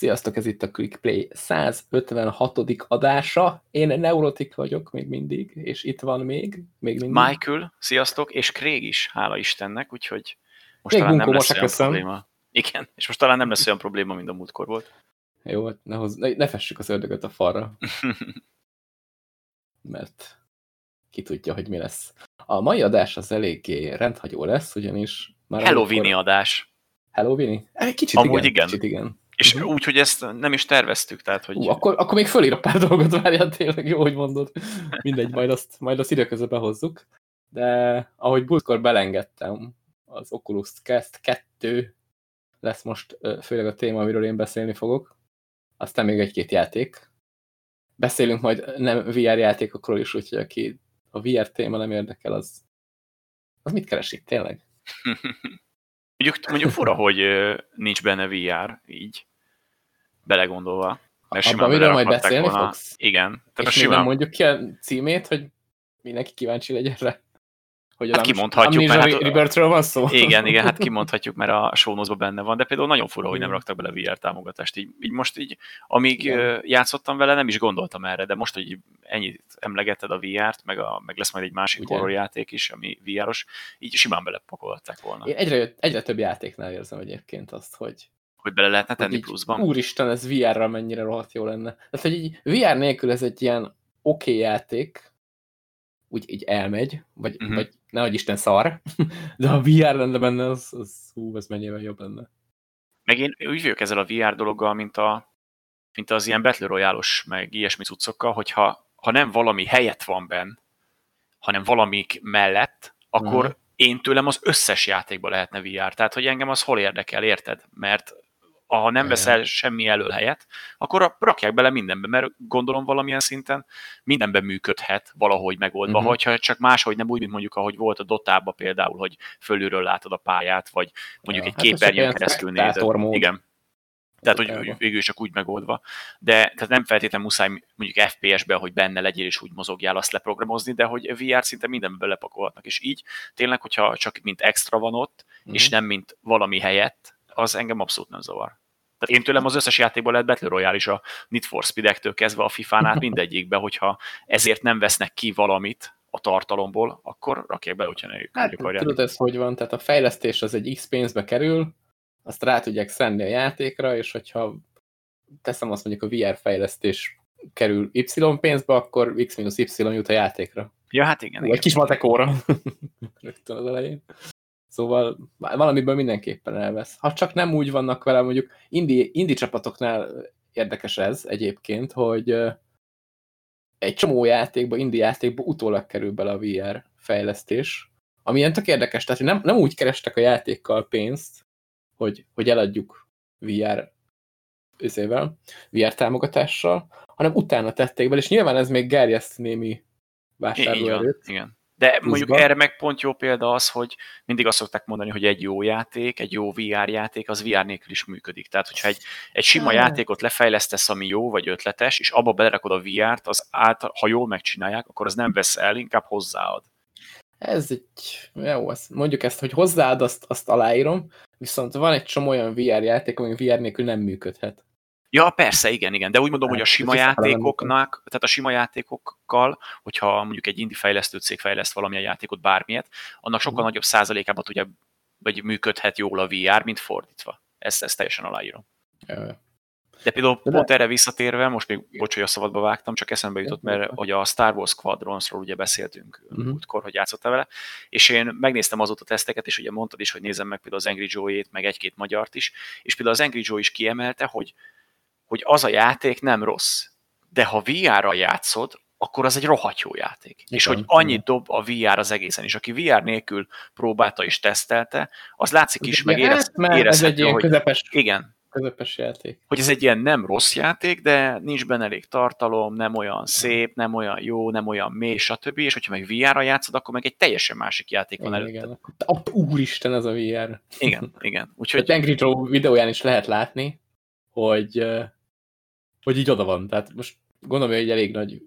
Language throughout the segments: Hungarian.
Sziasztok, ez itt a ClickPlay 156. adása. Én neurotik vagyok még mindig, és itt van még, még mindig. Michael, sziasztok, és Craig is, hála Istennek, úgyhogy most még talán nem lesz olyan köszön. probléma. Igen, és most talán nem lesz olyan probléma, mint a múltkor volt. Jó, hát ne, hoz, ne, ne fessük az ördögöt a falra. Mert ki tudja, hogy mi lesz. A mai adás az eléggé rendhagyó lesz, ugyanis... Már Halloween amikor... adás. Halloween? Kicsit Amúgy igen. igen. Kicsit igen. És uh-huh. úgy, hogy ezt nem is terveztük, tehát hogy... Uh, akkor, akkor még fölírok pár dolgot, várjál tényleg, jó, hogy mondod. Mindegy, majd azt, majd azt időközben behozzuk. De ahogy múltkor belengedtem, az Oculus Quest 2 lesz most főleg a téma, amiről én beszélni fogok. Aztán még egy-két játék. Beszélünk majd nem VR játékokról is, úgyhogy aki a VR téma nem érdekel, az, az mit keresik tényleg? mondjuk, mondjuk fura, hogy nincs benne VR így belegondolva. Mert Abba, miről majd beszélni volna. fogsz? Igen. Tehát És simán... mondjuk ki a címét, hogy mindenki kíváncsi legyen rá. Hogy hát kimondhatjuk, mert hát, Rebirthről van szó. Igen, igen, hát kimondhatjuk, mert a show benne van, de például nagyon fura, hogy nem raktak bele VR támogatást. Így, így most így, amíg igen. játszottam vele, nem is gondoltam erre, de most, hogy ennyit emlegetted a VR-t, meg, a, meg lesz majd egy másik horror játék is, ami VR-os, így simán belepakolták volna. Én egyre, egyre több játéknál érzem egyébként azt, hogy hogy bele lehetne tenni így, pluszban. Úristen, ez VR-ra mennyire rohadt jó lenne. Tehát, hogy így VR nélkül ez egy ilyen oké okay játék, úgy így elmegy, vagy, uh-huh. vagy nehogy Isten szar, de ha VR lenne benne, az, az hú, ez mennyivel jobb lenne. Meg én úgy vagyok ezzel a VR dologgal, mint, a, mint az ilyen Battle royale meg ilyesmi cuccokkal, hogyha ha nem valami helyet van benn, hanem valamik mellett, akkor uh-huh. én tőlem az összes játékba lehetne VR. Tehát, hogy engem az hol érdekel, érted? Mert ha nem veszel semmi előhelyet, akkor rakják bele mindenbe, mert gondolom valamilyen szinten mindenben működhet valahogy megoldva, uh-huh. hogyha csak máshogy nem úgy, mint mondjuk ahogy volt a Dotába például, hogy fölülről látod a pályát, vagy mondjuk ja, egy hát képernyőn keresztül nézed. Igen. Tehát, hogy végül csak úgy megoldva. De tehát nem feltétlenül muszáj mondjuk FPS-ben, hogy benne legyél és úgy mozogjál azt leprogramozni, de hogy VR szinte mindenbe belepakolhatnak. És így tényleg, hogyha csak mint extra van ott, uh-huh. és nem mint valami helyett, az engem abszolút nem zavar. Tehát én tőlem az összes játékból lehet Battle Royale is a Need for Speed-ektől kezdve a FIFA-n át mindegyikbe, hogyha ezért nem vesznek ki valamit a tartalomból, akkor rakják be, hogyha ne hát, tudod, ez hogy van, tehát a fejlesztés az egy X pénzbe kerül, azt rá tudják szenni a játékra, és hogyha teszem azt mondjuk a VR fejlesztés kerül Y pénzbe, akkor X-Y jut a játékra. Ja, hát igen. Egy igen. kis matekóra. Rögtön az elején. Szóval valamiből mindenképpen elvesz. Ha csak nem úgy vannak vele, mondjuk indi, indi csapatoknál érdekes ez egyébként, hogy egy csomó játékba, indi játékba utólag kerül bele a VR fejlesztés, ami ilyen tök érdekes, tehát nem, nem úgy kerestek a játékkal pénzt, hogy, hogy eladjuk VR őzével, VR támogatással, hanem utána tették bele, és nyilván ez még gerjeszt némi vásárlóerőt. Igen. De mondjuk erre meg pont jó példa az, hogy mindig azt szokták mondani, hogy egy jó játék, egy jó VR játék, az VR nélkül is működik. Tehát, hogyha egy, egy sima játékot lefejlesztesz, ami jó vagy ötletes, és abba belerakod a VR-t, az által, ha jól megcsinálják, akkor az nem vesz el, inkább hozzáad. Ez egy, jó, mondjuk ezt, hogy hozzáad, azt, azt aláírom, viszont van egy csomó olyan VR játék, ami VR nélkül nem működhet. Ja, persze, igen, igen, de úgy mondom, hogy a sima játékoknak, tehát a sima játékokkal, hogyha mondjuk egy indie fejlesztő cég fejleszt valamilyen játékot, bármilyet, annak sokkal uh-huh. nagyobb százalékában tudja, vagy működhet jól a VR, mint fordítva. Ezt, ezt teljesen aláírom. De például de pont erre visszatérve, most még bocs, hogy a szabadba vágtam, csak eszembe jutott, mert hogy a Star Wars Squadronsról ugye beszéltünk uh-huh. múltkor, hogy játszottál vele, és én megnéztem azóta a teszteket, és ugye mondtad is, hogy nézem meg például az Angry Joe-ét, meg egy-két magyart is, és például az Angry Joe is kiemelte, hogy hogy az a játék nem rossz. De ha VR-ra játszod, akkor az egy rohadt jó játék. Igen, és hogy annyit dob a VR az egészen, és aki VR nélkül próbálta és tesztelte, az látszik is, meg érez, hát, érezhető, ez egy ilyen hogy közepes, igen, közepes játék. Hogy ez egy ilyen nem rossz játék, de nincs benne elég tartalom, nem olyan szép, nem olyan jó, nem olyan mély, stb. És hogyha meg VR-ra játszod, akkor meg egy teljesen másik játék van előtte. Igen. Úristen, ez a VR. Igen, igen. Úgyhogy... A Angry Joe videóján is lehet látni, hogy hogy így oda van. Tehát most gondolom, hogy egy elég nagy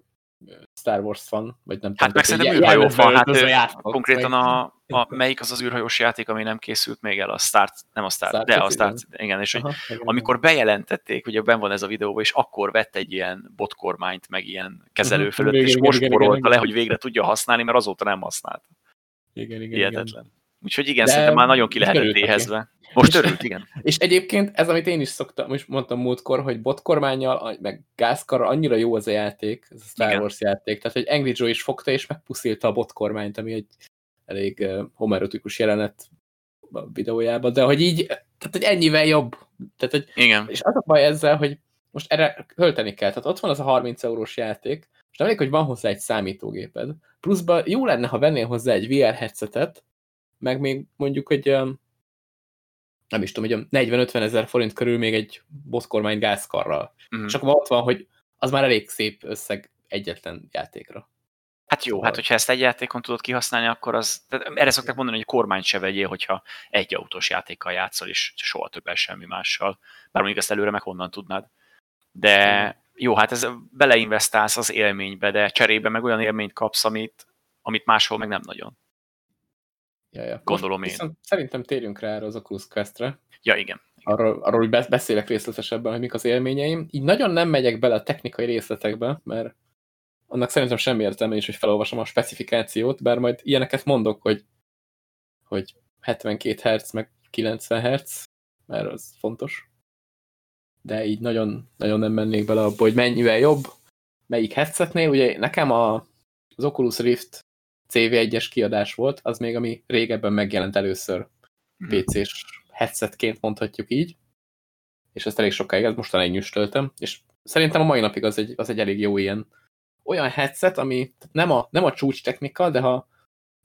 Star Wars fan, vagy nem Hát meg szerintem űrhajó fan, hát konkrétan a, a, melyik az az űrhajós játék, ami nem készült még el, a Star, nem a Star, Star de a Star, igen, igen és Aha, hogy, amikor bejelentették, ugye ben van ez a videóban, és akkor vett egy ilyen botkormányt, meg ilyen kezelő fölött, uh-huh, és igen, most igen, le, hogy végre tudja használni, mert azóta nem használt. Igen, igen, Hihetetlen. Igen. Úgyhogy igen, De szerintem már nagyon ki lehetett éhezve. Most örült, igen. És egyébként ez, amit én is szoktam, most mondtam múltkor, hogy botkormányjal, meg gázkarral annyira jó az a játék, ez a Star igen. Wars játék, tehát hogy Angry Joe is fogta és megpuszilta a botkormányt, ami egy elég uh, homerotikus jelenet a videójában, de hogy így, tehát hogy ennyivel jobb. Tehát, hogy, igen. És az a baj ezzel, hogy most erre költeni kell. Tehát ott van az a 30 eurós játék, és nem elég, hogy van hozzá egy számítógéped. Pluszban jó lenne, ha vennél hozzá egy VR headsetet, meg még mondjuk egy nem is tudom, hogy 40-50 ezer forint körül még egy botkormány gázkarral. Mm. És akkor ott van, hogy az már elég szép összeg egyetlen játékra. Hát jó, szóval... hát hogyha ezt egy játékon tudod kihasználni, akkor az... Tehát erre szokták mondani, hogy kormányt se vegyél, hogyha egy autós játékkal játszol, és soha többel semmi mással. Bár mondjuk ezt előre meg honnan tudnád. De jó, hát ez beleinvestálsz az élménybe, de cserébe meg olyan élményt kapsz, amit, amit máshol meg nem nagyon. Ja, ja. Gondolom Most én. Szerintem térjünk rá erre az Oculus Questre. Ja, igen. Arról, arról hogy beszélek részletesebben, hogy mik az élményeim. Így nagyon nem megyek bele a technikai részletekbe, mert annak szerintem semmi értelme is, hogy felolvasom a specifikációt, bár majd ilyeneket mondok, hogy, hogy 72 Hz meg 90 Hz, mert az fontos. De így nagyon, nagyon nem mennék bele abba, hogy mennyivel jobb, melyik headsetnél. Ugye nekem a, az Oculus Rift CV1-es kiadás volt, az még ami régebben megjelent először mhm. PC-s headsetként mondhatjuk így, és ezt elég sokáig, ezt mostanáig nyüstöltem, és szerintem a mai napig az egy, az egy elég jó ilyen olyan headset, ami nem a, nem a csúcs technika, de ha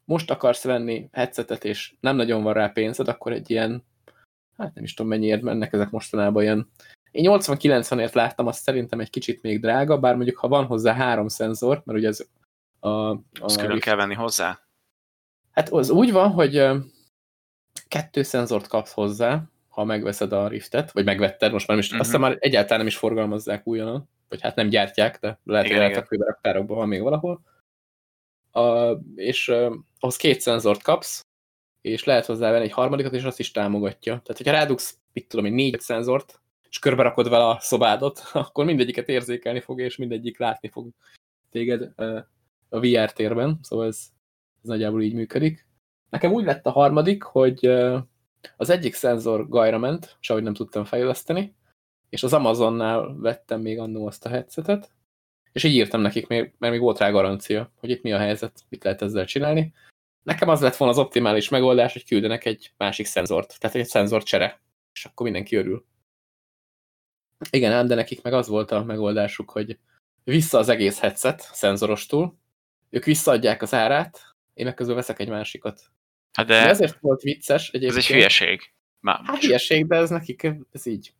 most akarsz venni headsetet, és nem nagyon van rá pénzed, akkor egy ilyen, hát nem is tudom mennyiért mennek ezek mostanában ilyen. Én 80-90-ért láttam, azt szerintem egy kicsit még drága, bár mondjuk ha van hozzá három szenzor, mert ugye ez a, a Azt külön Rift. kell venni hozzá? Hát az úgy van, hogy kettő szenzort kapsz hozzá, ha megveszed a Riftet, vagy megvetted, most már nem is, uh-huh. aztán már egyáltalán nem is forgalmazzák újonnan, vagy hát nem gyártják, de lehet, igen, hogy lehet, hogy raktárokban van még valahol. A, és uh, ahhoz két szenzort kapsz, és lehet hozzá venni egy harmadikat, és azt is támogatja. Tehát, hogyha rádugsz, mit tudom én, négy szenzort, és körbe rakod vele a szobádot, akkor mindegyiket érzékelni fog, és mindegyik látni fog téged a VR térben, szóval ez, ez nagyjából így működik. Nekem úgy lett a harmadik, hogy az egyik szenzor gajra ment, és ahogy nem tudtam fejleszteni, és az Amazonnál vettem még annó azt a headsetet, és így írtam nekik, mert még volt rá garancia, hogy itt mi a helyzet, mit lehet ezzel csinálni. Nekem az lett volna az optimális megoldás, hogy küldenek egy másik szenzort, tehát egy szenzor csere, és akkor mindenki örül. Igen, ám, de nekik meg az volt a megoldásuk, hogy vissza az egész headset szenzorostul, ők visszaadják az árát, én meg közül veszek egy másikat. Hát de... de ezért volt vicces egyébként. Ez egy hülyeség. Már hát hülyeség, de ez nekik, ez így.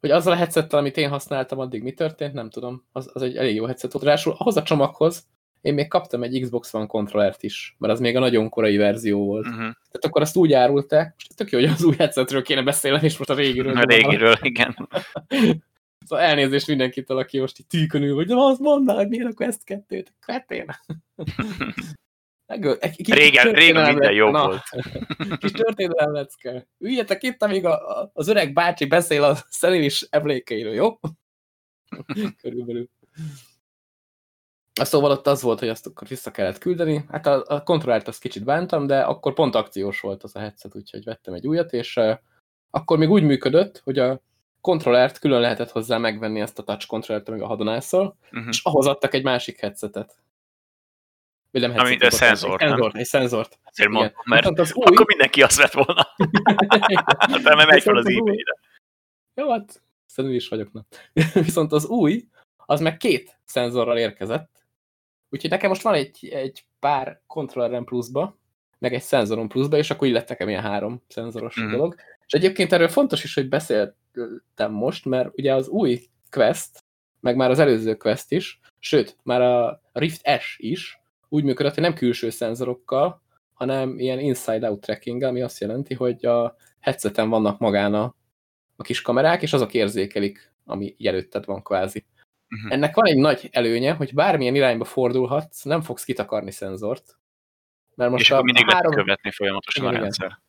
Hogy azzal a headsettel, amit én használtam, addig mi történt, nem tudom. Az, az egy elég jó headset volt. Rásul ahhoz a csomaghoz én még kaptam egy Xbox One kontrollert is, mert az még a nagyon korai verzió volt. Uh mhm. -huh. Tehát akkor azt úgy árulták, most tök jó, hogy az új headsetről kéne beszélni, és most a régiről. A régiről, igen. Szóval elnézést mindenkitől, aki most így tűkönül, hogy de azt mondd hogy miért a Quest 2-t? Kvetén. régen, régen minden jó na, volt. Kis történelem lecke. Üljetek itt, amíg a, a, az öreg bácsi beszél a szenilis emlékeiről, jó? Körülbelül. Szóval ott az volt, hogy azt akkor vissza kellett küldeni. Hát a, a kontrollert azt kicsit bántam, de akkor pont akciós volt az a headset, úgyhogy vettem egy újat, és uh, akkor még úgy működött, hogy a kontrollert külön lehetett hozzá megvenni ezt a touch kontrollert, meg a hadonászol, uh mhm. és ahhoz adtak egy másik headsetet. Vagy nem headsetet. Ami szenzort, egy szenzort, egy szenzort. Azért mondom, mert az új... akkor mindenki azt vett volna. hát nem megy fel az ebay-re. Jó, hát szerintem is vagyok. Na. Viszont az új, az meg két szenzorral érkezett. Úgyhogy nekem most van egy, egy pár kontrollerem pluszba, meg egy szenzorom pluszba, és akkor így lett nekem ilyen három szenzoros mm. dolog. És egyébként erről fontos is, hogy beszéltem most, mert ugye az új Quest, meg már az előző Quest is, sőt, már a Rift S is úgy működött, hogy nem külső szenzorokkal, hanem ilyen inside-out tracking ami azt jelenti, hogy a headseten vannak magán a, a kis kamerák, és azok érzékelik, ami előtted van kvázi. Uh-huh. Ennek van egy nagy előnye, hogy bármilyen irányba fordulhatsz, nem fogsz kitakarni szenzort. Mert most és a, akkor mindig három... követni folyamatosan igen, a rendszer. Igen.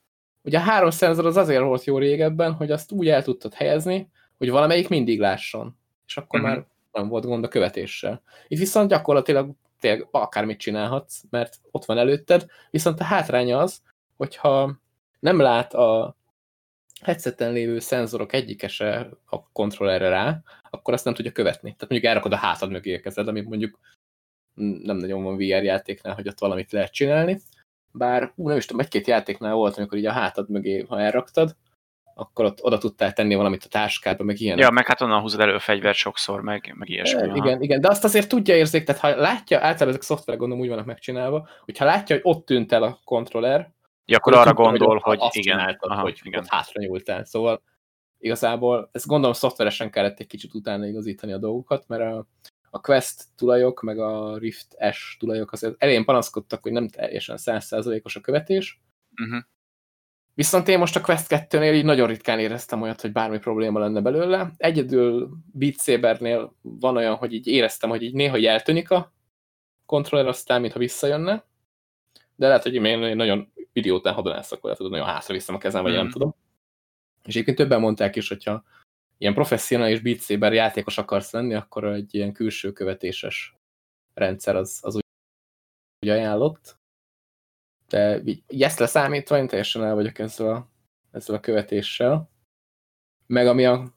Ugye a három szenzor az azért volt jó régebben, hogy azt úgy el tudtad helyezni, hogy valamelyik mindig lásson. És akkor uh-huh. már nem volt gond a követéssel. Itt viszont gyakorlatilag tényleg akármit csinálhatsz, mert ott van előtted, viszont a hátránya az, hogyha nem lát a headseten lévő szenzorok egyike se a kontrollerre rá, akkor azt nem tudja követni. Tehát mondjuk elrakod a hátad mögé érkezed, amit mondjuk nem nagyon van VR játéknál, hogy ott valamit lehet csinálni. Bár, ú, nem is tudom, egy-két játéknál volt, amikor így a hátad mögé, ha elraktad, akkor ott oda tudtál tenni valamit a táskádba, meg ilyen. Ja, meg hát onnan húzod elő a fegyvert sokszor, meg, meg ilyesmi. E, igen, igen, de azt azért tudja érzék, tehát ha látja, általában ezek a szoftverek gondolom úgy vannak megcsinálva, hogyha látja, hogy ott tűnt el a kontroller, Ja, akkor arra tudta, gondol, hogy, hogy igen, csináltad, aha, hogy igen. hátra nyúltál. Szóval igazából ezt gondolom szoftveresen kellett egy kicsit utána igazítani a dolgokat, mert a, a Quest tulajok, meg a Rift S tulajok azért elején panaszkodtak, hogy nem teljesen százszázalékos a követés. Uh-huh. Viszont én most a Quest 2-nél így nagyon ritkán éreztem olyat, hogy bármi probléma lenne belőle. Egyedül Beat Sabernél van olyan, hogy így éreztem, hogy így néha eltűnik a kontroller, aztán mintha visszajönne. De lehet, hogy én nagyon idiótán hadonászok, vagy tudod, nagyon hátra viszem a kezem, vagy mm. nem tudom. És egyébként többen mondták is, hogyha ilyen professzionális Beat Saber játékos akarsz lenni, akkor egy ilyen külső követéses rendszer az, az úgy, úgy ajánlott. De így ezt leszámítva én teljesen el vagyok ezzel a, ezzel a követéssel. Meg ami a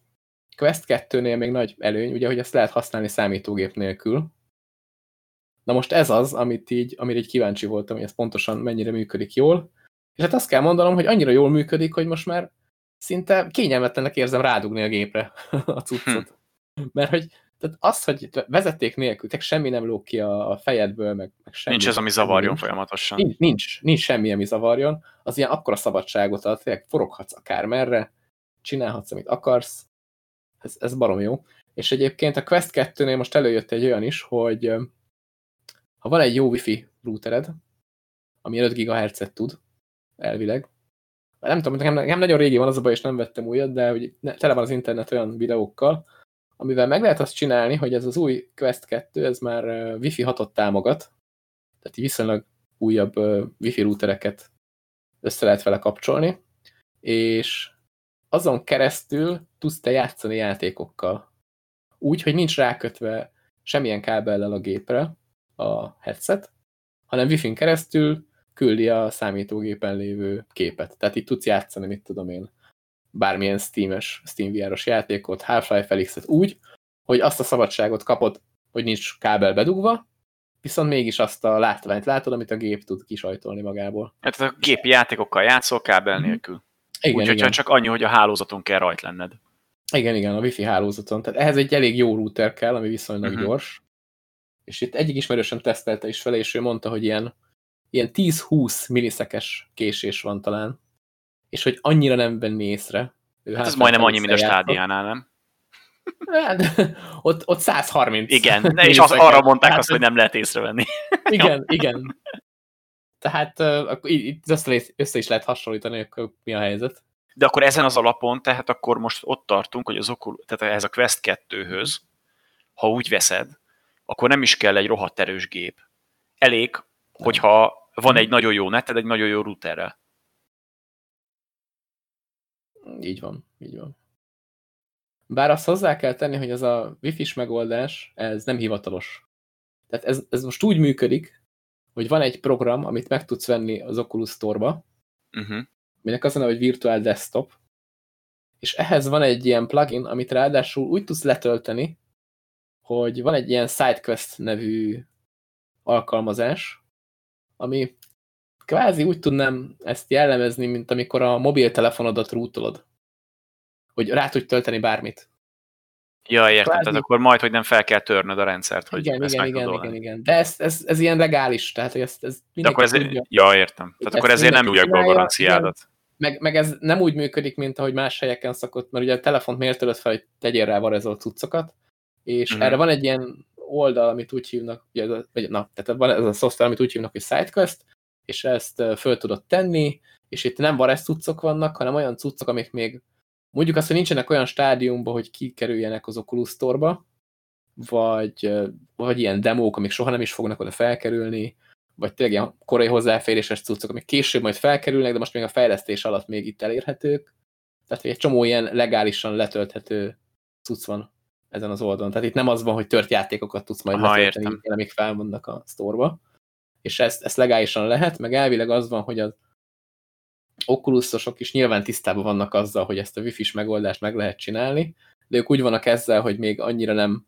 Quest 2-nél még nagy előny, ugye, hogy ezt lehet használni számítógép nélkül. Na most ez az, amit így, amire így kíváncsi voltam, hogy ez pontosan mennyire működik jól. És hát azt kell mondanom, hogy annyira jól működik, hogy most már szinte kényelmetlennek érzem rádugni a gépre a cuccot. Hm. Mert hogy tehát az, hogy vezeték nélkül, tehát semmi nem lóg ki a, a fejedből, meg, meg semmi. Nincs ez, ami zavarjon nincs, folyamatosan. Nincs, nincs, nincs semmi, ami zavarjon. Az ilyen akkora szabadságot ad, tényleg foroghatsz akármerre, csinálhatsz, amit akarsz. Ez, ez barom jó. És egyébként a Quest 2-nél most előjött egy olyan is, hogy ha van egy jó wifi routered, ami 5 GHz-et tud, elvileg, nem tudom, nekem, nekem nagyon régi van az a baj, és nem vettem újat, de hogy tele van az internet olyan videókkal, amivel meg lehet azt csinálni, hogy ez az új Quest 2, ez már Wi-Fi 6-ot támogat, tehát viszonylag újabb Wi-Fi routereket össze lehet vele kapcsolni, és azon keresztül tudsz te játszani játékokkal. Úgy, hogy nincs rákötve semmilyen kábellel a gépre a headset, hanem Wi-Fi-n keresztül küldi a számítógépen lévő képet. Tehát itt tudsz játszani, mit tudom én, bármilyen Steam-es, Steam VR-os játékot, Half-Life Felix-et úgy, hogy azt a szabadságot kapod, hogy nincs kábel bedugva, viszont mégis azt a látványt látod, amit a gép tud kisajtolni magából. Hát a gépi játékokkal játszol kábel mhm. nélkül. Igen, Úgyhogy igen. csak annyi, hogy a hálózaton kell rajt lenned. Igen, igen, a wifi hálózaton. Tehát ehhez egy elég jó router kell, ami viszonylag uh-huh. gyors. És itt egyik ismerősen tesztelte is vele, és ő mondta, hogy ilyen ilyen 10-20 milliszekes késés van talán, és hogy annyira nem venni észre. Ő hát ez majdnem annyi, mint a stádiánál, nem? Hát, ott, ott 130. Igen, de és az, arra mondták hát, azt, hogy nem lehet észrevenni. Igen, igen. Tehát akkor itt össze, össze is lehet hasonlítani, akkor mi a helyzet. De akkor ezen az alapon, tehát akkor most ott tartunk, hogy az okul, tehát ez a Quest 2-höz, ha úgy veszed, akkor nem is kell egy rohadt erős gép. Elég, hogyha van egy nagyon jó neted, egy nagyon jó routerrel. Így van, így van. Bár azt hozzá kell tenni, hogy ez a wifi-s megoldás, ez nem hivatalos. Tehát ez, ez most úgy működik, hogy van egy program, amit meg tudsz venni az Oculus Store-ba, uh -huh. aminek az a neve, hogy Virtual Desktop, és ehhez van egy ilyen plugin, amit ráadásul úgy tudsz letölteni, hogy van egy ilyen SideQuest nevű alkalmazás, ami kvázi úgy tudnám ezt jellemezni, mint amikor a mobiltelefonodat rútolod. Hogy rá tudj tölteni bármit. Ja, értem, kvázi... tehát akkor majd, hogy nem fel kell törnöd a rendszert, hogy igen, ezt igen, igen, igen, igen, De ez, ez, ez ilyen legális, tehát hogy ezt, ez De akkor ez, tudja, ja, értem. Tehát akkor ezért nem be a garanciádat. Meg, meg ez nem úgy működik, mint ahogy más helyeken szokott, mert ugye a telefont miért tölöd fel, hogy tegyél rá varezolt cuccokat, és mm. erre van egy ilyen oldal, amit úgy hívnak, vagy, na, tehát van ez a szoftver, amit úgy hívnak, hogy SideQuest, és ezt föl tudod tenni, és itt nem varesz cuccok vannak, hanem olyan cuccok, amik még mondjuk azt, hogy nincsenek olyan stádiumban, hogy kikerüljenek az Oculus Store-ba, vagy, vagy ilyen demók, amik soha nem is fognak oda felkerülni, vagy tényleg ilyen korai hozzáféréses cuccok, amik később majd felkerülnek, de most még a fejlesztés alatt még itt elérhetők. Tehát egy csomó ilyen legálisan letölthető cucc van ezen az oldalon. Tehát itt nem az van, hogy tört játékokat tudsz majd letölteni, amik felmondnak a sztorba. És ezt, ezt legálisan lehet, meg elvileg az van, hogy az okuluszosok is nyilván tisztában vannak azzal, hogy ezt a wifi-s megoldást meg lehet csinálni, de ők úgy vannak ezzel, hogy még annyira nem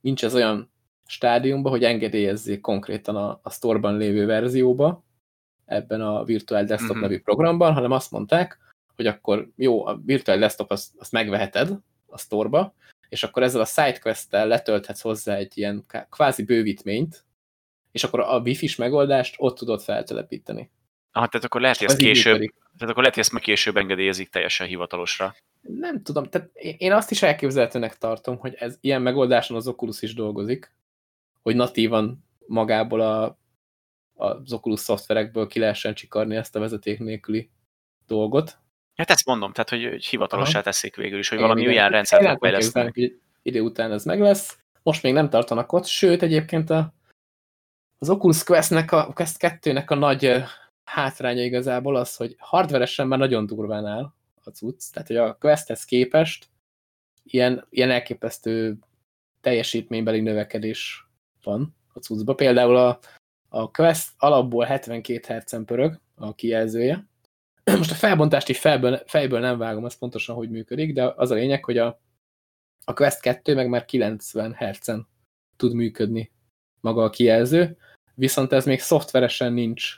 nincs ez olyan stádiumban, hogy engedélyezzék konkrétan a, a store-ban lévő verzióba, ebben a Virtual Desktop mhm. -huh. nevű programban, hanem azt mondták, hogy akkor jó, a Virtual Desktop azt, azt megveheted a store-ba, és akkor ezzel a SideQuest-tel letölthetsz hozzá egy ilyen kvázi bővítményt, és akkor a wifi-s megoldást ott tudod feltelepíteni. Ah, tehát akkor lehet, hogy ezt később, tehát akkor lehet, hogy ezt meg később engedélyezik teljesen hivatalosra. Nem tudom, tehát én azt is elképzelhetőnek tartom, hogy ez ilyen megoldáson az Oculus is dolgozik, hogy natívan magából a, az Oculus szoftverekből ki lehessen csikarni ezt a vezeték nélküli dolgot. Hát ezt mondom, tehát hogy, hogy hivatalossá teszik végül is, hogy Én valami igen. olyan rendszert fejlesztenek. Idő után ez meg lesz. Most még nem tartanak ott, sőt egyébként a, az Oculus Quest-nek, a Quest 2-nek a nagy hátránya igazából az, hogy hardveresen már nagyon durván áll a cucc, tehát hogy a Questhez képest ilyen, ilyen elképesztő teljesítménybeli növekedés van a cuccba. Például a, a Quest alapból 72 Hz-en pörög a kijelzője. Most a felbontást így fejből, fejből nem vágom, az pontosan hogy működik, de az a lényeg, hogy a, a Quest 2 meg már 90 Hz-en tud működni maga a kijelző, viszont ez még szoftveresen nincs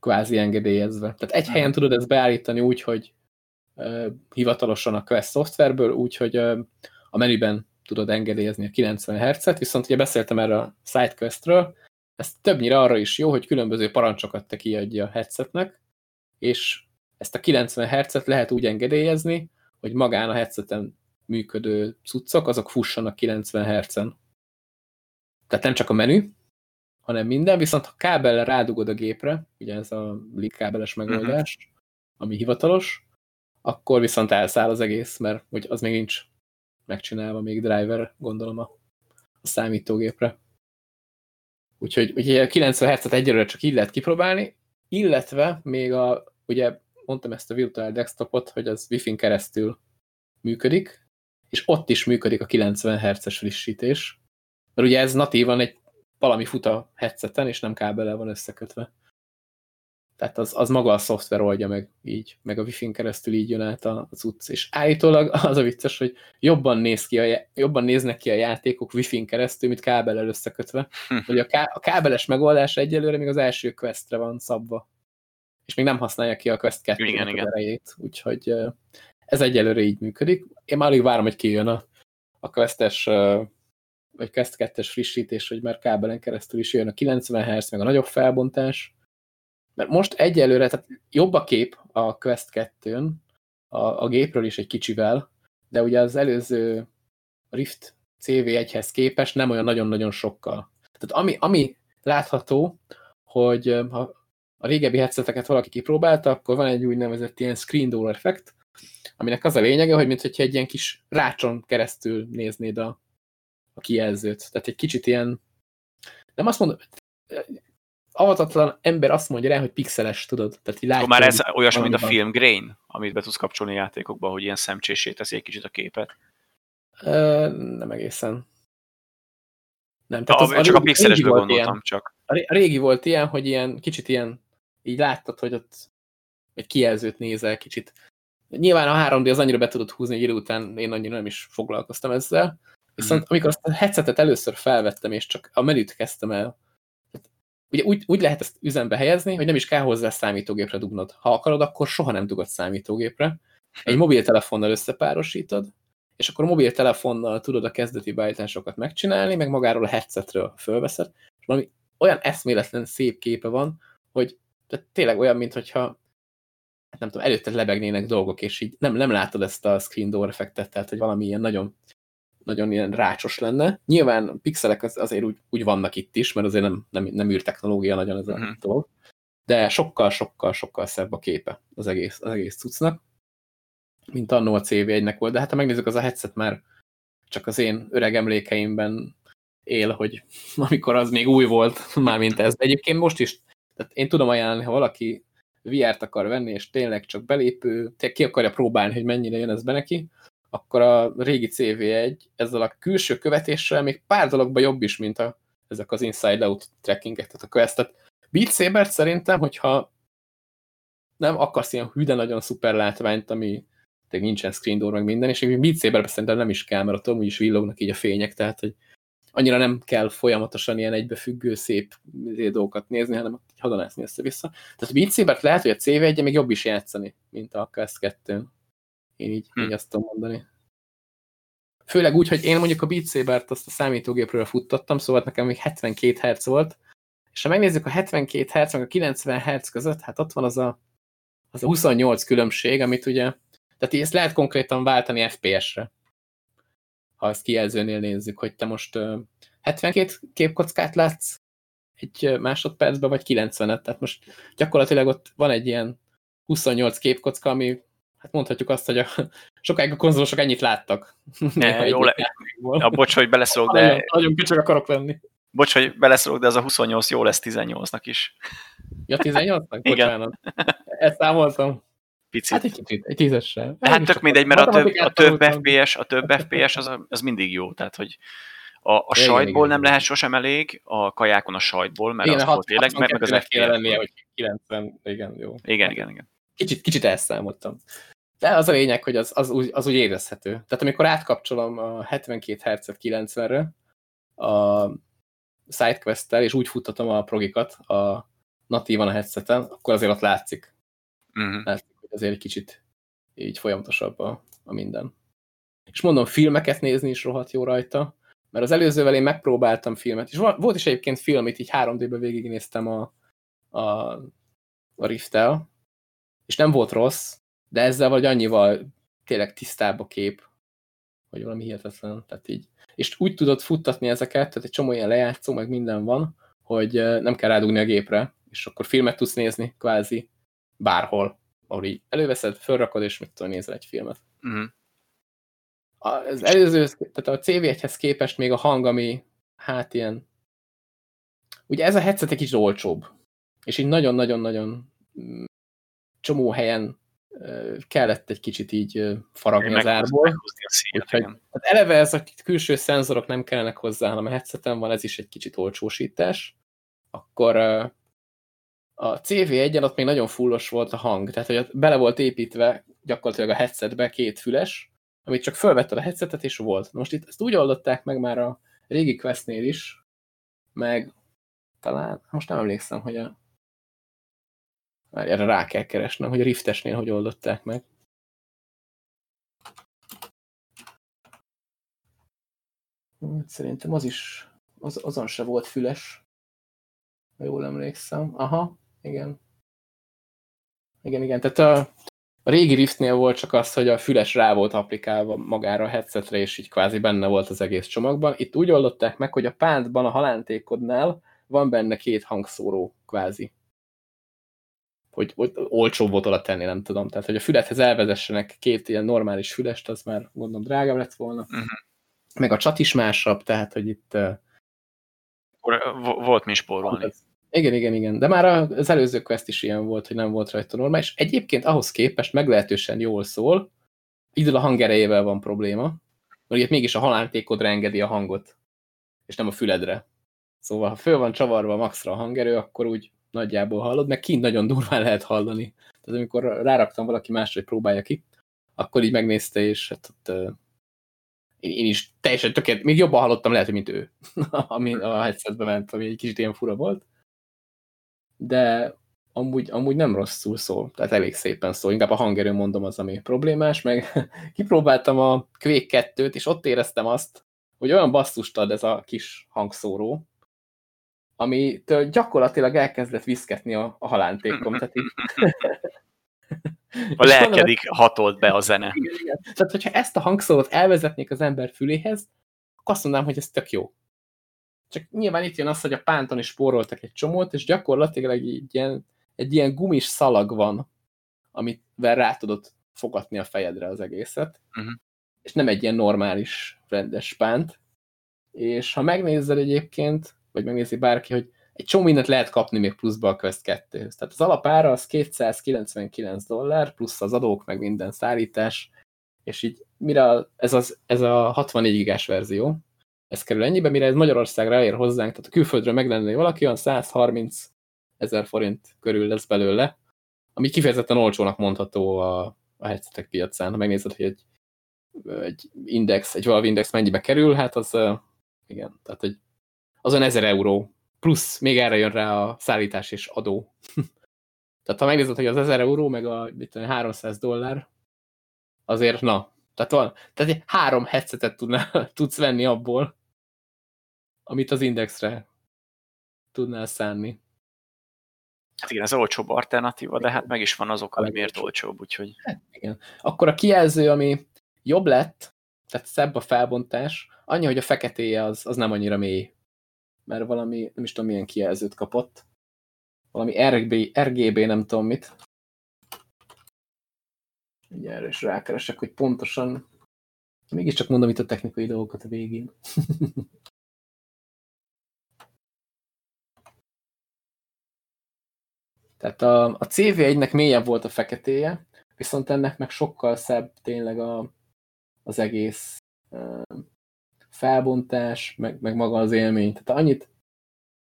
kvázi engedélyezve. Tehát egy helyen tudod ezt beállítani úgy, hogy uh, hivatalosan a Quest szoftverből, úgy, hogy uh, a menüben tudod engedélyezni a 90 Hz-et, viszont ugye beszéltem erre a SideQuest-ről, ez többnyire arra is jó, hogy különböző parancsokat te kiadja a headsetnek, és ezt a 90 Hz-et lehet úgy engedélyezni, hogy magán a headseten működő cuccok, azok fussanak 90 Hz-en. Tehát nem csak a menü, hanem minden, viszont ha kábellel rádugod a gépre, ugye ez a link kábeles mhm. megoldás, uh -huh. ami hivatalos, akkor viszont elszáll az egész, mert hogy az még nincs megcsinálva még driver, gondolom a, a számítógépre. Úgyhogy ugye a 90 Hz-et egyelőre csak így lehet kipróbálni, illetve még a, ugye mondtam ezt a virtual desktopot, hogy az Wi-Fi-n keresztül működik, és ott is működik a 90 Hz-es frissítés. Mert ugye ez natívan egy valami fut a headseten, és nem kábellel van összekötve. Tehát az, az maga a szoftver oldja meg így, meg a wifi-n keresztül így jön át az utc. És állítólag az a vicces, hogy jobban, néz ki a, jobban néznek ki a játékok wifi-n keresztül, mint kábellel összekötve. Hogy a, ká, a kábeles megoldás egyelőre még az első questre van szabva. És még nem használja ki a Quest 2 igen, igen. erejét. Úgyhogy ez egyelőre így működik. Én már alig várom, hogy kijön a, a Questes vagy Quest 2-es frissítés, hogy már kábelen keresztül is jön a 90 Hz, meg a nagyobb felbontás mert most egyelőre, tehát jobb a kép a Quest 2-n, a, a gépről is egy kicsivel, de ugye az előző Rift CV1-hez képest nem olyan nagyon-nagyon sokkal. Tehát ami, ami látható, hogy ha a régebbi headseteket valaki kipróbálta, akkor van egy úgynevezett ilyen screen door effekt, aminek az a lényege, hogy mintha egy ilyen kis rácson keresztül néznéd a, a kijelzőt. Tehát egy kicsit ilyen, nem azt mondom, avatatlan ember azt mondja rá, hogy pixeles, tudod. Tehát látja, már ez olyasmi, mint a film Grain, amit be tudsz kapcsolni játékokba, hogy ilyen szemcsésé teszi egy kicsit a képet. Ö, nem egészen. Nem, tehát az, csak a, a pixelesből gondoltam, ilyen, csak. A régi volt ilyen, hogy ilyen kicsit ilyen, így láttad, hogy ott egy kijelzőt nézel kicsit. Nyilván a 3D az annyira be tudod húzni, hogy idő után én annyira nem is foglalkoztam ezzel. Viszont mm. amikor azt a headsetet először felvettem, és csak a menüt kezdtem el ugye úgy, úgy lehet ezt üzembe helyezni, hogy nem is kell hozzá számítógépre dugnod. Ha akarod, akkor soha nem dugod számítógépre. Egy mobiltelefonnal összepárosítod, és akkor mobiltelefonnal tudod a kezdeti beállításokat megcsinálni, meg magáról a headsetről fölveszed, és valami olyan eszméletlen szép képe van, hogy tehát tényleg olyan, mintha nem tudom, előtte lebegnének dolgok, és így nem, nem látod ezt a screen door effektet, tehát hogy valami ilyen nagyon nagyon ilyen rácsos lenne. Nyilván pixelek az, azért úgy, úgy vannak itt is, mert azért nem, nem, nem űrtechnológia nagyon ez a uh mhm. -huh. dolog. De sokkal, sokkal, sokkal szebb a képe az egész, az egész cuccnak, mint annó a CV1-nek volt. De hát ha megnézzük, az a headset már csak az én öreg emlékeimben él, hogy amikor az még új volt, már mint ez. De egyébként most is, tehát én tudom ajánlani, ha valaki VR-t akar venni, és tényleg csak belépő, ki akarja próbálni, hogy mennyire jön ez be neki, akkor a régi CV1 ezzel a külső követéssel még pár dologban jobb is, mint a, ezek az inside out trackingek, tehát a quest. Tehát Beat saber szerintem, hogyha nem akarsz ilyen hűde nagyon szuper látványt, ami tényleg nincsen screen door, meg minden, és még Beat saber szerintem nem is kell, mert ott is villognak így a fények, tehát hogy annyira nem kell folyamatosan ilyen egybefüggő, szép dolgokat nézni, hanem hadonászni össze-vissza. Tehát a Beat lehet, hogy a cv 1 még jobb is játszani, mint a Quest 2 Én így, hm. így azt tudom mondani. Főleg úgy, hogy én mondjuk a Beat Saber-t azt a számítógépről futtattam, szóval nekem még 72 Hz volt, és ha megnézzük a 72 Hz meg a 90 Hz között, hát ott van az a, az a 28 különbség, amit ugye, tehát ezt lehet konkrétan váltani FPS-re. Ha ezt kijelzőnél nézzük, hogy te most 72 képkockát látsz egy másodpercben, vagy 90-et. Tehát most gyakorlatilag ott van egy ilyen 28 képkocka, ami hát mondhatjuk azt, hogy a, sokáig a konzolosok ennyit láttak. Ne, jó le, a bocs, hogy beleszólok, de... Nagyon, nagyon kicsik akarok lenni. Bocs, hogy beleszólok, de az a 28 jó lesz 18-nak is. Ja, 18-nak? Bocsánat. Ezt számoltam. Picit. Hát egy kicsit, egy tízessel. De hát tök mindegy, mert a több, a több FPS, a több FPS az, az mindig jó, tehát hogy a, a igen, sajtból igen, nem igen. lehet sosem elég, a kajákon a sajtból, mert igen, az volt tényleg, meg, meg az FPS. lennie, hogy 90, igen, jó. Igen, igen, igen. Kicsit, kicsit elszámoltam. De az a lényeg, hogy az, az, úgy, az úgy érezhető. Tehát amikor átkapcsolom a 72 Hz-et 90-re a sidequest-tel, és úgy futtatom a progikat a natívan a headseten, akkor azért ott látszik. Uh mhm. -huh. Látszik, hogy azért egy kicsit így folyamatosabb a, a minden. És mondom, filmeket nézni is rohadt jó rajta, mert az előzővel én megpróbáltam filmet, és volt is egyébként film, amit így 3D-ben végignéztem a, a, a Rift-tel, és nem volt rossz, de ezzel vagy annyival tényleg tisztább a kép, hogy valami hihetetlen, tehát így. És úgy tudod futtatni ezeket, tehát egy csomó ilyen lejátszó, meg minden van, hogy nem kell rádugni a gépre, és akkor filmet tudsz nézni kvázi bárhol, ahol így előveszed, fölrakod, és mit tudom, nézel egy filmet. -huh. Az előző, tehát a CV1-hez képest még a hang, ami hát ilyen, ugye ez a headset egy kicsit olcsóbb, és így nagyon-nagyon-nagyon mm, csomó helyen kellett egy kicsit így faragni az árból. Úgyhogy, hát eleve ez a külső szenzorok nem kellenek hozzá, hanem a headseten van, ez is egy kicsit olcsósítás. Akkor a CV1-en ott még nagyon fullos volt a hang, tehát hogy bele volt építve gyakorlatilag a headsetbe két füles, amit csak fölvetted a headsetet, és volt. Most itt ezt úgy oldották meg már a régi Questnél is, meg talán, most nem emlékszem, hogy a már erre rá kell keresnem, hogy a Riftesnél hogy oldották meg. Hát szerintem az is, az, azon se volt füles, ha jól emlékszem. Aha, igen. Igen, igen, tehát a, a régi Riftnél volt csak az, hogy a füles rá volt applikálva magára a headsetre, és így kvázi benne volt az egész csomagban. Itt úgy oldották meg, hogy a pántban, a halántékodnál van benne két hangszóró kvázi hogy, hogy olcsóbb volt oda tenni, nem tudom. Tehát, hogy a fülethez elvezessenek két ilyen normális fülest, az már gondolom drágább lett volna. Uh mhm. -huh. Meg a csat is másabb, tehát, hogy itt... Volt mi spórolni. Igen, igen, igen. De már az előző quest is ilyen volt, hogy nem volt rajta normális. Egyébként ahhoz képest meglehetősen jól szól. Idől a hangerejével van probléma. Mert itt mégis a halántékodra engedi a hangot, és nem a füledre. Szóval, ha föl van csavarva maxra a hangerő, akkor úgy nagyjából hallod, meg kint nagyon durván lehet hallani. Tehát amikor ráraktam valaki másra, hogy próbálja ki, akkor így megnézte, és hát ott, én, én is teljesen tökélet, még jobban hallottam lehet, mint ő, ami a headsetbe ment, ami egy kicsit ilyen fura volt. De amúgy, amúgy nem rosszul szól, tehát elég szépen szól, inkább a hangerő mondom az, ami problémás, meg kipróbáltam a Quake 2-t, és ott éreztem azt, hogy olyan basszust ad ez a kis hangszóró, amitől gyakorlatilag elkezdett viszketni a, a halántékom. Tehát így... A lelkedik hatolt be a zene. Igen, igen. Tehát, hogyha ezt a hangszórót elvezetnék az ember füléhez, akkor azt mondanám, hogy ez tök jó. Csak nyilván itt jön az, hogy a pánton is spóroltak egy csomót, és gyakorlatilag egy ilyen, egy ilyen gumis szalag van, amivel rá tudod fogatni a fejedre az egészet. Uh -huh. és nem egy ilyen normális, rendes pánt. És ha megnézed egyébként, vagy megnézi bárki, hogy egy csomó mindent lehet kapni még pluszba a Quest 2 -höz. Tehát az alapára az 299 dollár, plusz az adók, meg minden szállítás, és így mire ez, az, ez a 64 gigás verzió, ez kerül ennyibe, mire ez Magyarországra elér hozzánk, tehát a külföldről meglenni valaki, olyan 130 ezer forint körül lesz belőle, ami kifejezetten olcsónak mondható a, a headsetek piacán. Ha megnézed, hogy egy, egy index, egy Valve index mennyibe kerül, hát az igen, tehát egy, azon 1000 euró, plusz még erre jön rá a szállítás és adó. tehát ha megnézed, hogy az 1000 euró, meg a mit tudom, 300 dollár, azért na, tehát van, tehát egy három headsetet tudnál, tudsz venni abból, amit az indexre tudnál szánni. Hát igen, ez olcsóbb alternatíva, de hát meg is van az oka, hogy miért olcsóbb, úgyhogy... Hát igen. Akkor a kijelző, ami jobb lett, tehát szebb a felbontás, annyi, hogy a feketéje az, az nem annyira mély. Mert valami, nem is tudom milyen kijelzőt kapott. Valami RGB, RGB nem tudom mit. Ugye erre is rákeresek, hogy pontosan mégiscsak mondom itt a technikai dolgokat a végén. Tehát a, a CV1-nek mélyebb volt a feketéje, viszont ennek meg sokkal szebb tényleg a, az egész uh, felbontás, meg, meg maga az élmény. Tehát annyit,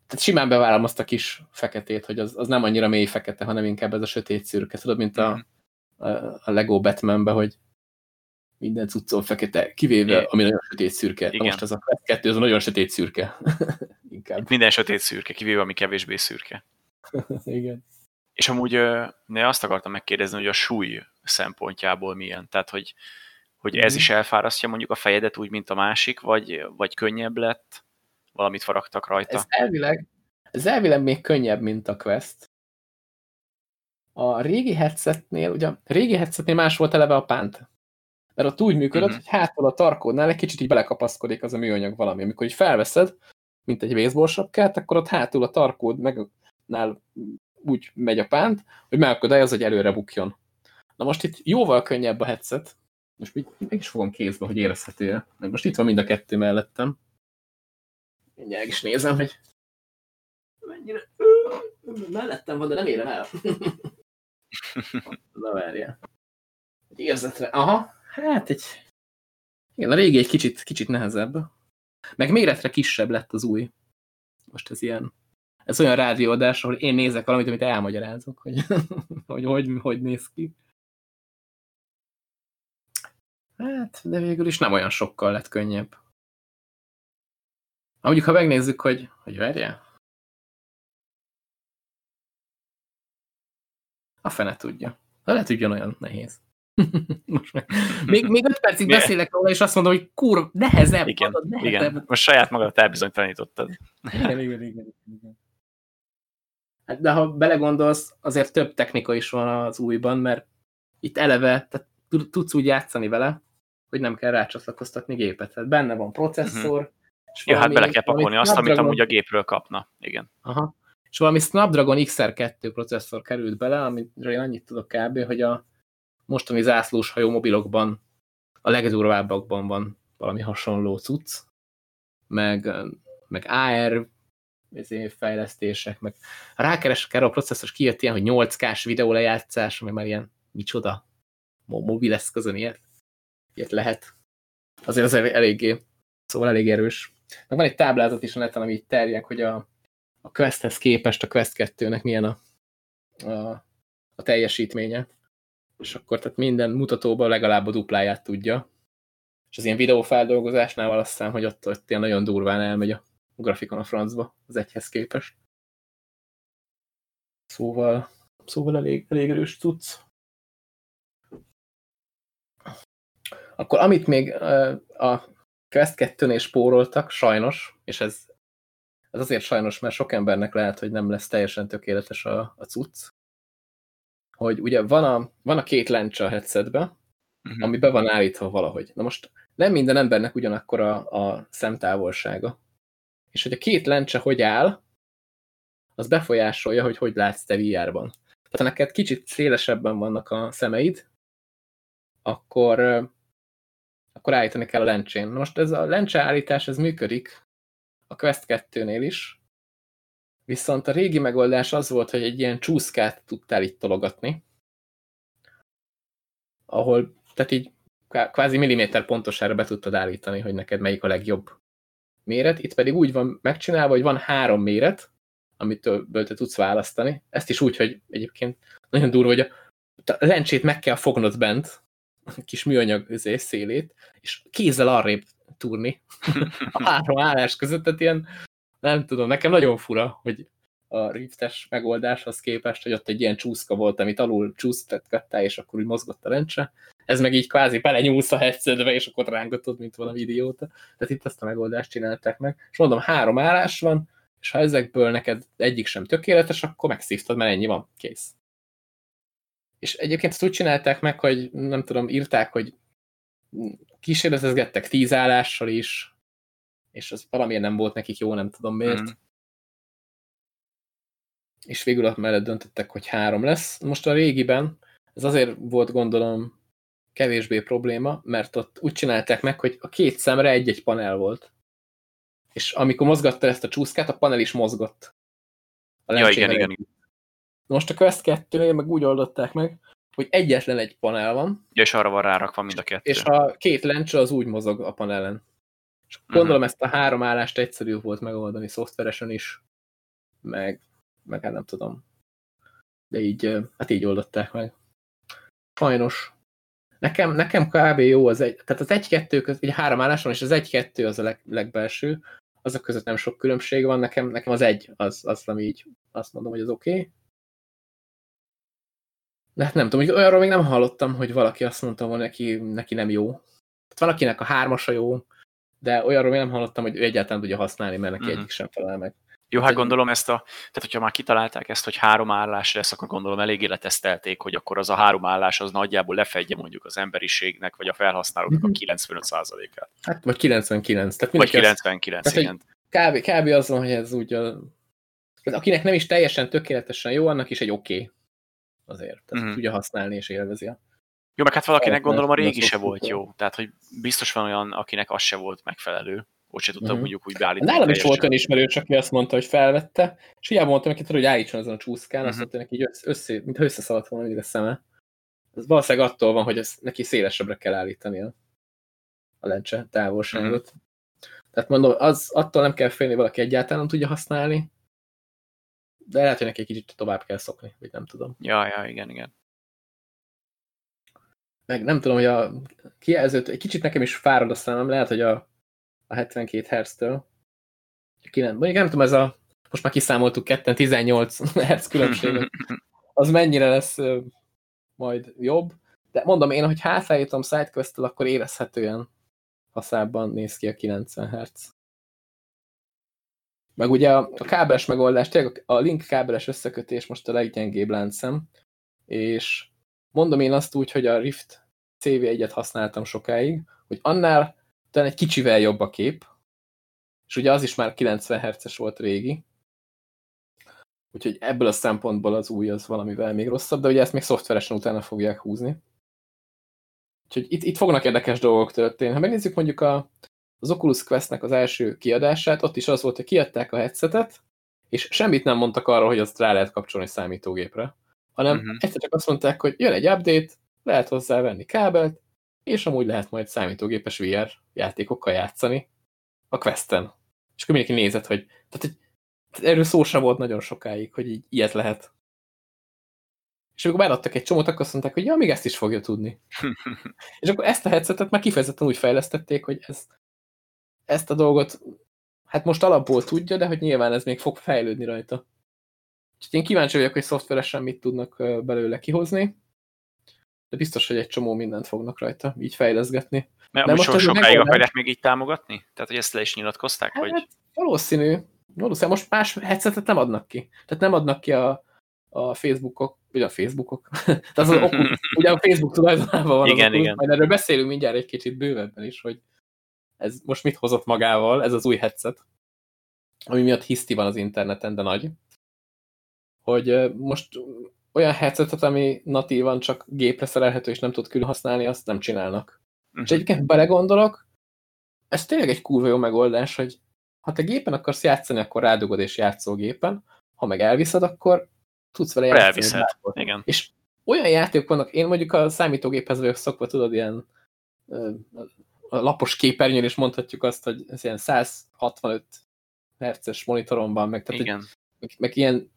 tehát simán bevállalom azt a kis feketét, hogy az, az nem annyira mély fekete, hanem inkább ez a sötét szürke. Tudod, mint a, mhm. a, a Lego Batmanbe, hogy minden cuccon fekete, kivéve, ami nagyon sötét szürke. Igen. Na most ez a kettő, az a nagyon sötét szürke. inkább. Minden sötét szürke, kivéve, ami kevésbé szürke. Igen. És amúgy ne azt akartam megkérdezni, hogy a súly szempontjából milyen. Tehát, hogy, hogy ez mhm. is elfárasztja mondjuk a fejedet úgy, mint a másik, vagy, vagy könnyebb lett? Valamit faragtak rajta? Ez elvileg, ez elvileg még könnyebb, mint a Quest. A régi headsetnél, ugye a régi headsetnél más volt eleve a pánt. Mert ott úgy működött, uh-huh. hogy hátul a tarkódnál egy kicsit így belekapaszkodik az a műanyag valami. Amikor így felveszed, mint egy baseball sapkát, akkor ott hátul a tarkód megnál úgy megy a pánt, hogy megakadályozza, hogy előre bukjon. Na most itt jóval könnyebb a headset. Most még, meg is fogom kézbe, hogy érezhető-e. Most itt van mind a kettő mellettem. Mindjárt is nézem, hogy mennyire... Mellettem van, de nem érem el. Na várjál. Egy érzetre. Aha, hát egy... Igen, a régi egy kicsit, kicsit nehezebb. Meg méretre kisebb lett az új. Most ez ilyen ez olyan rádióadás, ahol én nézek valamit, amit elmagyarázok, hogy hogy, hogy, hogy néz ki. Hát, de végül is nem olyan sokkal lett könnyebb. Mondjuk, ha megnézzük, hogy, hogy verje. A fene tudja. De lehet, hogy olyan nehéz. Most meg. Még, még öt percig beszélek róla, és azt mondom, hogy kur, nehezebb. Igen, nehezebb. igen. Most saját magadat elbizonytalanítottad. Igen, igen, igen, igen. Hát, de ha belegondolsz, azért több technika is van az újban, mert itt eleve tehát tudsz úgy játszani vele, hogy nem kell rácsatlakoztatni gépet. Tehát benne van processzor. Uh-huh. És ja, hát bele kell pakolni azt, Snapdragon... amit amúgy a gépről kapna. Igen. Aha. És valami Snapdragon XR2 processzor került bele, amiről én annyit tudok kb., hogy a mostani zászlós hajó mobilokban a legdurvábbakban van valami hasonló cucc, meg, meg AR fejlesztések, meg rákeresek erre a processzor, kijött ilyen, hogy 8K-s videólejátszás, meg már ilyen, micsoda, mobil eszközön ilyet, ilyet lehet. Azért az eléggé, szóval elég erős. Meg van egy táblázat is a neten, ami terjek, hogy a, a Questhez képest a Quest 2-nek milyen a, a, a teljesítménye. És akkor tehát minden mutatóban legalább a dupláját tudja. És az ilyen videófeldolgozásnál azt hiszem, hogy ott, ott ilyen nagyon durván elmegy a grafikon a francba az egyhez képest. Szóval, szóval elég, elég erős tudsz. Akkor amit még a Quest 2-nél spóroltak, sajnos, és ez, ez azért sajnos, mert sok embernek lehet, hogy nem lesz teljesen tökéletes a, a cucc, hogy ugye van a, van a két lencse a headsetbe, uh mhm. -huh. ami be van állítva valahogy. Na most nem minden embernek ugyanakkor a, a szemtávolsága és hogy a két lencse hogy áll, az befolyásolja, hogy hogy látsz te VR-ban. Tehát ha neked kicsit szélesebben vannak a szemeid, akkor akkor állítani kell a lencsén. Most ez a lencse állítás, ez működik a Quest 2-nél is, viszont a régi megoldás az volt, hogy egy ilyen csúszkát tudtál itt tologatni, ahol, tehát így kvázi milliméter pontosára be tudtad állítani, hogy neked melyik a legjobb méret. Itt pedig úgy van megcsinálva, hogy van három méret, amitől te tudsz választani. Ezt is úgy, hogy egyébként nagyon durva, hogy a lencsét meg kell fognod bent, a kis műanyag izé, szélét, és kézzel arrébb túrni a három állás között, tehát ilyen, nem tudom, nekem nagyon fura, hogy a riftes megoldáshoz képest, hogy ott egy ilyen csúszka volt, amit alul csúsztatgattál, és akkor úgy mozgott a lencse. Ez meg így kvázi belenyúlsz a headsetbe, és akkor rángatod, mint valami idióta. Tehát itt ezt a megoldást csinálták meg. És mondom, három állás van, és ha ezekből neked egyik sem tökéletes, akkor megszívtad, mert ennyi van, kész. És egyébként ezt úgy csinálták meg, hogy nem tudom, írták, hogy kísérletezgettek tíz állással is, és az valamiért nem volt nekik jó, nem tudom miért. Mm. És végül ott mellett döntöttek, hogy három lesz. Most a régiben ez azért volt gondolom kevésbé probléma, mert ott úgy csinálták meg, hogy a két szemre egy-egy panel volt. És amikor mozgatta ezt a csúszkát, a panel is mozgott. A ja, igen, igen, igen. Most a Quest 2 meg úgy oldották meg, hogy egyetlen egy panel van. Ja, és arra van rárakva mind a kettő. És a két lencse az úgy mozog a panelen. És mhm. gondolom uh -huh. ezt a három állást egyszerű volt megoldani szoftveresen is, meg, meg hát nem tudom. De így, hát így oldották meg. Sajnos. Nekem, nekem kb. jó az egy, tehát az egy-kettő, egy három állás van, és az egy-kettő az a leg, legbelső, azok között nem sok különbség van, nekem, nekem az egy, az, az ami így azt mondom, hogy az oké. Okay. De hát nem tudom, hogy olyanról még nem hallottam, hogy valaki azt mondta hogy neki, neki nem jó. Tehát van, akinek a hármasa jó, de olyanról még nem hallottam, hogy ő egyáltalán tudja használni, mert neki uh mhm. -huh. egyik sem felel meg. Jó, hát gondolom ezt a, tehát hogyha már kitalálták ezt, hogy három állás lesz, akkor gondolom eléggé letesztelték, hogy akkor az a három állás az nagyjából lefedje mondjuk az emberiségnek, vagy a felhasználóknak a 95%-át. Mhm. Hát, vagy 99. Tehát vagy 99, azt, igen. Kb, kb. az van, hogy ez úgy a... Akinek nem is teljesen tökéletesen jó, annak is egy oké. Okay azért. Tehát uh-huh. tudja használni és élvezi a jó, meg hát valakinek gondolom a régi se volt jó. Tehát, hogy biztos van olyan, akinek az se volt megfelelő. Ott se tudtam uh-huh. mondjuk úgy beállítani. Nálam is volt olyan ismerős, aki azt mondta, hogy felvette, és hiába mondtam neki, hogy állítson azon a csúszkán, uh-huh. azt mondta neki, hogy össze, mintha összeszaladt volna mindig a szeme. Ez valószínűleg attól van, hogy ez neki szélesebbre kell állítani a, a lencse távolságot. Uh-huh. Tehát mondom, az attól nem kell félni, valaki egyáltalán nem tudja használni, de lehet, hogy neki egy kicsit tovább kell szokni, vagy nem tudom. Ja, ja, igen, igen. Meg nem tudom, hogy a kijelzőt, egy kicsit nekem is fárad a szemem, lehet, hogy a, a 72 Hz-től. Mondjuk nem tudom, ez a, most már kiszámoltuk ketten, 18 Hz különbség, az mennyire lesz majd jobb. De mondom én, hogy hátállítom sidequest akkor érezhetően haszábban néz ki a 90 Hz. Meg ugye a, a kábeles megoldás, tényleg a link kábeles összekötés most a leggyengébb láncszem, és mondom én azt úgy, hogy a Rift CV1-et használtam sokáig, hogy annál talán egy kicsivel jobb a kép, és ugye az is már 90 Hz-es volt régi, úgyhogy ebből a szempontból az új az valamivel még rosszabb, de ugye ezt még szoftveresen utána fogják húzni. Úgyhogy itt, itt fognak érdekes dolgok történni. Ha megnézzük mondjuk a, az Oculus Quest-nek az első kiadását, ott is az volt, hogy kiadták a headsetet, és semmit nem mondtak arról, hogy azt rá lehet kapcsolni számítógépre, hanem uh mhm. -huh. egyszer csak azt mondták, hogy jön egy update, lehet hozzá venni kábelt, és amúgy lehet majd számítógépes VR játékokkal játszani a Questen. És akkor mindenki nézett, hogy tehát, hogy erről szó sem volt nagyon sokáig, hogy így ilyet lehet. És amikor beadtak egy csomót, akkor azt mondták, hogy ja, még ezt is fogja tudni. és akkor ezt a headsetet már kifejezetten úgy fejlesztették, hogy ez ezt a dolgot hát most alapból tudja, de hogy nyilván ez még fog fejlődni rajta. Úgyhogy én kíváncsi vagyok, hogy szoftveresen mit tudnak belőle kihozni, de biztos, hogy egy csomó mindent fognak rajta így fejleszgetni. Mert de most sokáig megoldás... akarják még így támogatni? Tehát, hogy ezt le is nyilatkozták? Hát, hogy... valószínű. Valószínű. Most más headsetet nem adnak ki. Tehát nem adnak ki a, a Facebookok, vagy a Facebookok. Tehát az, az ugye a Facebook tulajdonában van igen, az igen. Majd erről beszélünk mindjárt egy kicsit bővebben is, hogy ez most mit hozott magával, ez az új headset, ami miatt hiszti van az interneten, de nagy, hogy most olyan headsetet, ami natívan csak gépre szerelhető, és nem tud külön használni, azt nem csinálnak. Uh-huh. És egyébként belegondolok, ez tényleg egy kurva jó megoldás, hogy ha te gépen akarsz játszani, akkor rádugod és játszol gépen, ha meg elviszed, akkor tudsz vele játszani. Elviszed, igen. És olyan játékok vannak, én mondjuk a számítógéphez vagyok szokva, tudod, ilyen a lapos képernyőn is mondhatjuk azt, hogy ez ilyen 165 herces monitoromban, meg, tehát, Igen. Meg, meg ilyen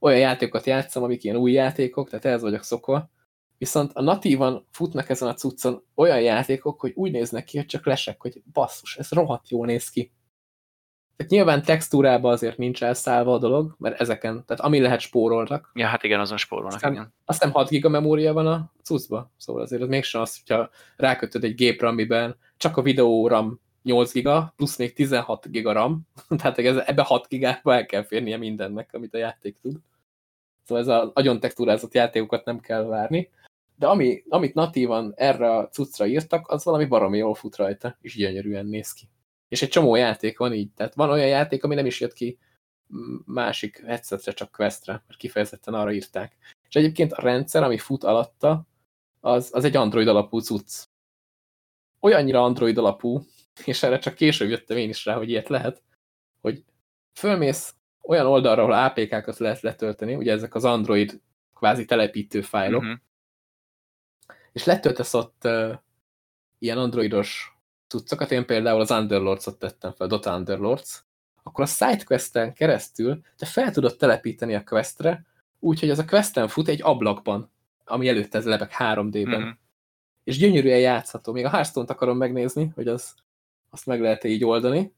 olyan játékokat játszom, amik ilyen új játékok, tehát ehhez vagyok szokva. Viszont a natívan futnak ezen a cuccon olyan játékok, hogy úgy néznek ki, hogy csak lesek, hogy basszus, ez rohadt jól néz ki. Tehát nyilván textúrában azért nincs elszállva a dolog, mert ezeken, tehát ami lehet spóroltak. Ja, hát igen, azon spórolnak, aztán, igen. Aztán 6 giga memória van a cuccba, szóval azért az mégsem az, hogyha rákötöd egy gépre, amiben csak a videó RAM 8 giga, plusz még 16 giga RAM, tehát ez, ebbe 6 gigába el kell férnie mindennek, amit a játék tud. Szóval ez az agyon textúrázott játékokat nem kell várni. De ami, amit natívan erre a cuccra írtak, az valami baromi jól fut rajta, és gyönyörűen néz ki. És egy csomó játék van így. Tehát van olyan játék, ami nem is jött ki másik headsetre, csak Questre, mert kifejezetten arra írták. És egyébként a rendszer, ami fut alatta, az, az egy Android alapú cucc. Olyannyira Android alapú, és erre csak később jöttem én is rá, hogy ilyet lehet, hogy fölmész olyan oldalra, ahol APK-kat lehet letölteni, ugye ezek az Android kvázi telepítő fájlok, uh mhm. -huh. és letöltesz ott uh, ilyen androidos cuccokat, én például az Underlords-ot tettem fel, Dota Underlords, akkor a SideQuest-en keresztül te fel tudod telepíteni a questre, úgyhogy az a questen fut egy ablakban, ami előtte ez lebeg 3D-ben. Mm -hmm. És gyönyörűen játszható. Még a Hearthstone-t akarom megnézni, hogy az, azt meg lehet -e így oldani.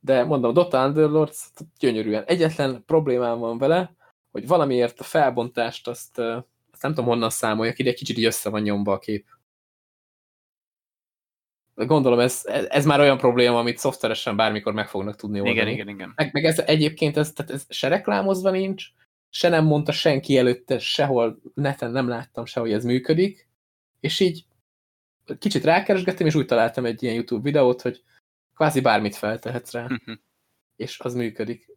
De mondom, Dota Underlords gyönyörűen. Egyetlen problémám van vele, hogy valamiért a felbontást azt, azt nem tudom honnan számoljak, ide kicsit így össze van nyomva a kép gondolom ez, ez már olyan probléma, amit szoftveresen bármikor meg fognak tudni oldani. Igen, igen, igen. Meg, meg ez egyébként ez, tehát ez se reklámozva nincs, se nem mondta senki előtte, sehol neten nem láttam se, hogy ez működik, és így kicsit rákeresgettem, és úgy találtam egy ilyen YouTube videót, hogy kvázi bármit feltehetsz rá, mhm. és az működik.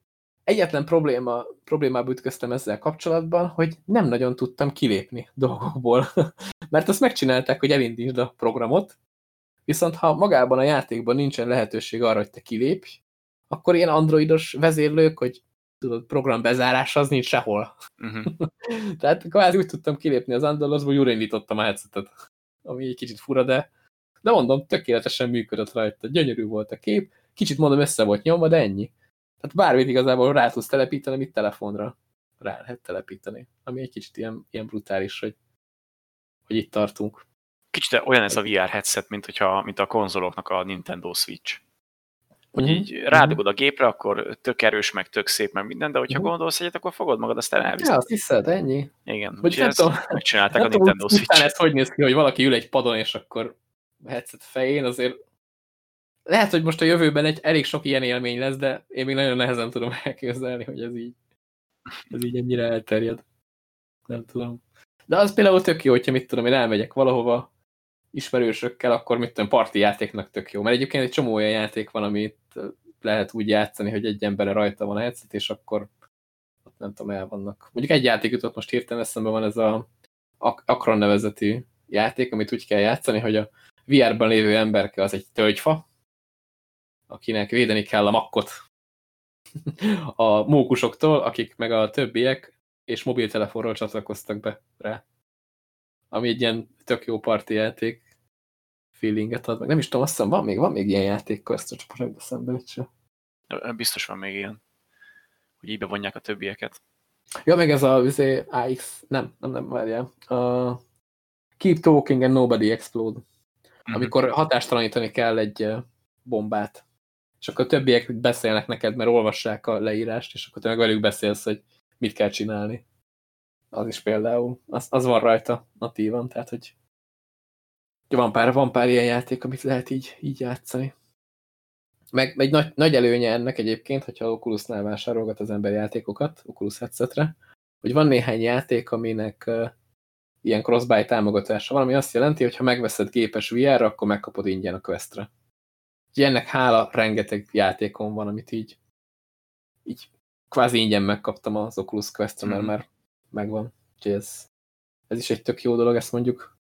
Egyetlen probléma, problémába ütköztem ezzel kapcsolatban, hogy nem nagyon tudtam kilépni dolgokból. Mert azt megcsinálták, hogy elindítsd a programot, Viszont ha magában a játékban nincsen lehetőség arra, hogy te kilépj, akkor ilyen androidos vezérlők, hogy tudod, program bezárás, az nincs sehol. Uh mhm. -huh. Tehát kvázi úgy tudtam kilépni az Andalosból, hogy újraindítottam a headsetet. Ami egy kicsit fura, de, de mondom, tökéletesen működött rajta. Gyönyörű volt a kép, kicsit mondom, össze volt nyomva, de ennyi. Tehát bármit igazából rá tudsz telepíteni, amit telefonra rá lehet telepíteni. Ami egy kicsit ilyen, ilyen brutális, hogy, hogy itt tartunk. Kicsit olyan ez a VR headset, mint, hogyha, mint a konzoloknak a Nintendo Switch. Hogy uh mhm. -huh. így rádugod a gépre, akkor tök erős, meg tök szép, meg minden, de hogyha uh mhm. -huh. gondolsz egyet, akkor fogod magad, aztán elviszed. Ja, azt hiszed, ennyi. Igen, hogy nem tudom, megcsinálták a Nintendo Switch. ez hogy néz ki, hogy valaki ül egy padon, és akkor headset fején, azért lehet, hogy most a jövőben egy elég sok ilyen élmény lesz, de én még nagyon nehezen tudom elképzelni, hogy ez így, ez így ennyire elterjed. Nem tudom. De az például tök jó, hogyha mit tudom, én elmegyek valahova, ismerősökkel, akkor mit tudom, parti játéknak tök jó. Mert egyébként egy csomó olyan játék van, amit lehet úgy játszani, hogy egy embere rajta van a headset, és akkor ott nem tudom, el vannak. Mondjuk egy játék jutott most hirtelen eszembe van ez a Akron nevezetű játék, amit úgy kell játszani, hogy a VR-ban lévő emberke az egy tölgyfa, akinek védeni kell a makkot a mókusoktól, akik meg a többiek, és mobiltelefonról csatlakoztak be rá. Ami egy ilyen tök jó parti játék feelinget ad, meg nem is tudom, azt hiszem, van még, van még ilyen játék, ezt a csapatok eszembe se. Biztos van még ilyen, hogy így bevonják a többieket. Ja, meg ez a vizé, AX, nem, nem, nem, várjál. Uh, keep talking and nobody explode. -hmm. Amikor hatástalanítani kell egy bombát. És akkor a többiek beszélnek neked, mert olvassák a leírást, és akkor te meg velük beszélsz, hogy mit kell csinálni. Az is például. Az, az van rajta natívan, tehát hogy van pár, van pár ilyen játék, amit lehet így, így játszani. Meg egy nagy, nagy előnye ennek egyébként, hogyha Oculusnál vásárolgat az ember játékokat, Oculus headsetre, hogy van néhány játék, aminek uh, ilyen crossbuy támogatása van, ami azt jelenti, hogy ha megveszed gépes VR-ra, akkor megkapod ingyen a Questre. Ugye ennek hála rengeteg játékon van, amit így, így kvázi ingyen megkaptam az Oculus Questre, mert mm. már megvan. Úgyhogy ez, ez is egy tök jó dolog, ezt mondjuk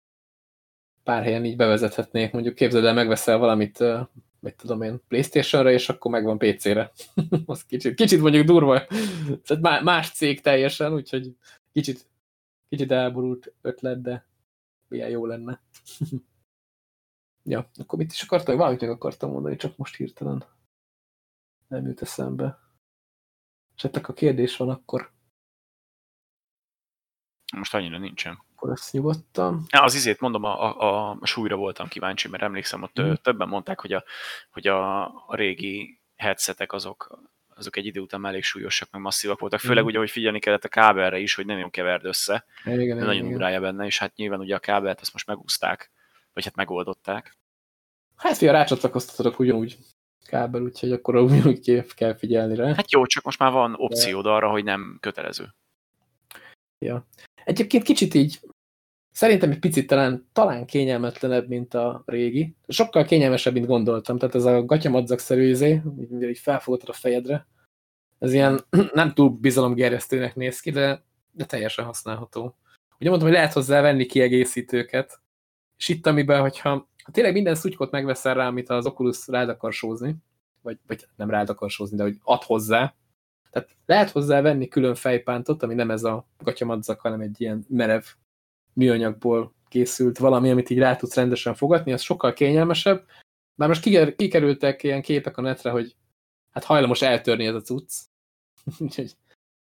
pár helyen így bevezethetnék. Mondjuk képzeld el, megveszel valamit, vagy tudom én, Playstation-ra, és akkor megvan PC-re. az kicsit, kicsit mondjuk durva. Tehát más cég teljesen, úgyhogy kicsit, kicsit elborult ötlet, de milyen jó lenne. ja, akkor mit is akartam? Valamit meg akartam mondani, csak most hirtelen nem jut eszembe. Esetleg a kérdés van, akkor most annyira nincsen. Akkor ezt nyugodtan. Ja, az izét mondom, a, a, a súlyra voltam kíváncsi, mert emlékszem, ott mm. többen mondták, hogy a, hogy a, a régi headsetek azok, azok egy idő után elég súlyosak, meg masszívak voltak. Főleg mm. ugye, hogy figyelni kellett a kábelre is, hogy nem jön keverd össze. Igen, igen, nagyon ugrálja benne, és hát nyilván ugye a kábelt azt most megúzták, vagy hát megoldották. Hát fia, rácsatlakoztatodok ugyanúgy kábel, úgyhogy akkor ugyanúgy kell figyelni rá. Hát jó, csak most már van opciód arra, hogy nem kötelező. Ja. Egyébként kicsit így, szerintem egy picit talán, talán kényelmetlenebb, mint a régi. Sokkal kényelmesebb, mint gondoltam. Tehát ez a gatyamadzak-szerű izé, így felfogod a fejedre. Ez ilyen nem túl bizalomgerjesztőnek néz ki, de, de teljesen használható. Ugye mondtam, hogy lehet hozzá venni kiegészítőket, és itt amiben, hogyha ha tényleg minden szutykot megveszel rá, amit az Oculus rád akar sózni, vagy, vagy nem rád akar sózni, de hogy ad hozzá, tehát lehet hozzá venni külön fejpántot, ami nem ez a gatyamadzak, hanem egy ilyen merev műanyagból készült valami, amit így rá tudsz rendesen fogatni, az sokkal kényelmesebb. Már most kikerültek ilyen képek a netre, hogy hát hajlamos eltörni ez a cucc. Úgyhogy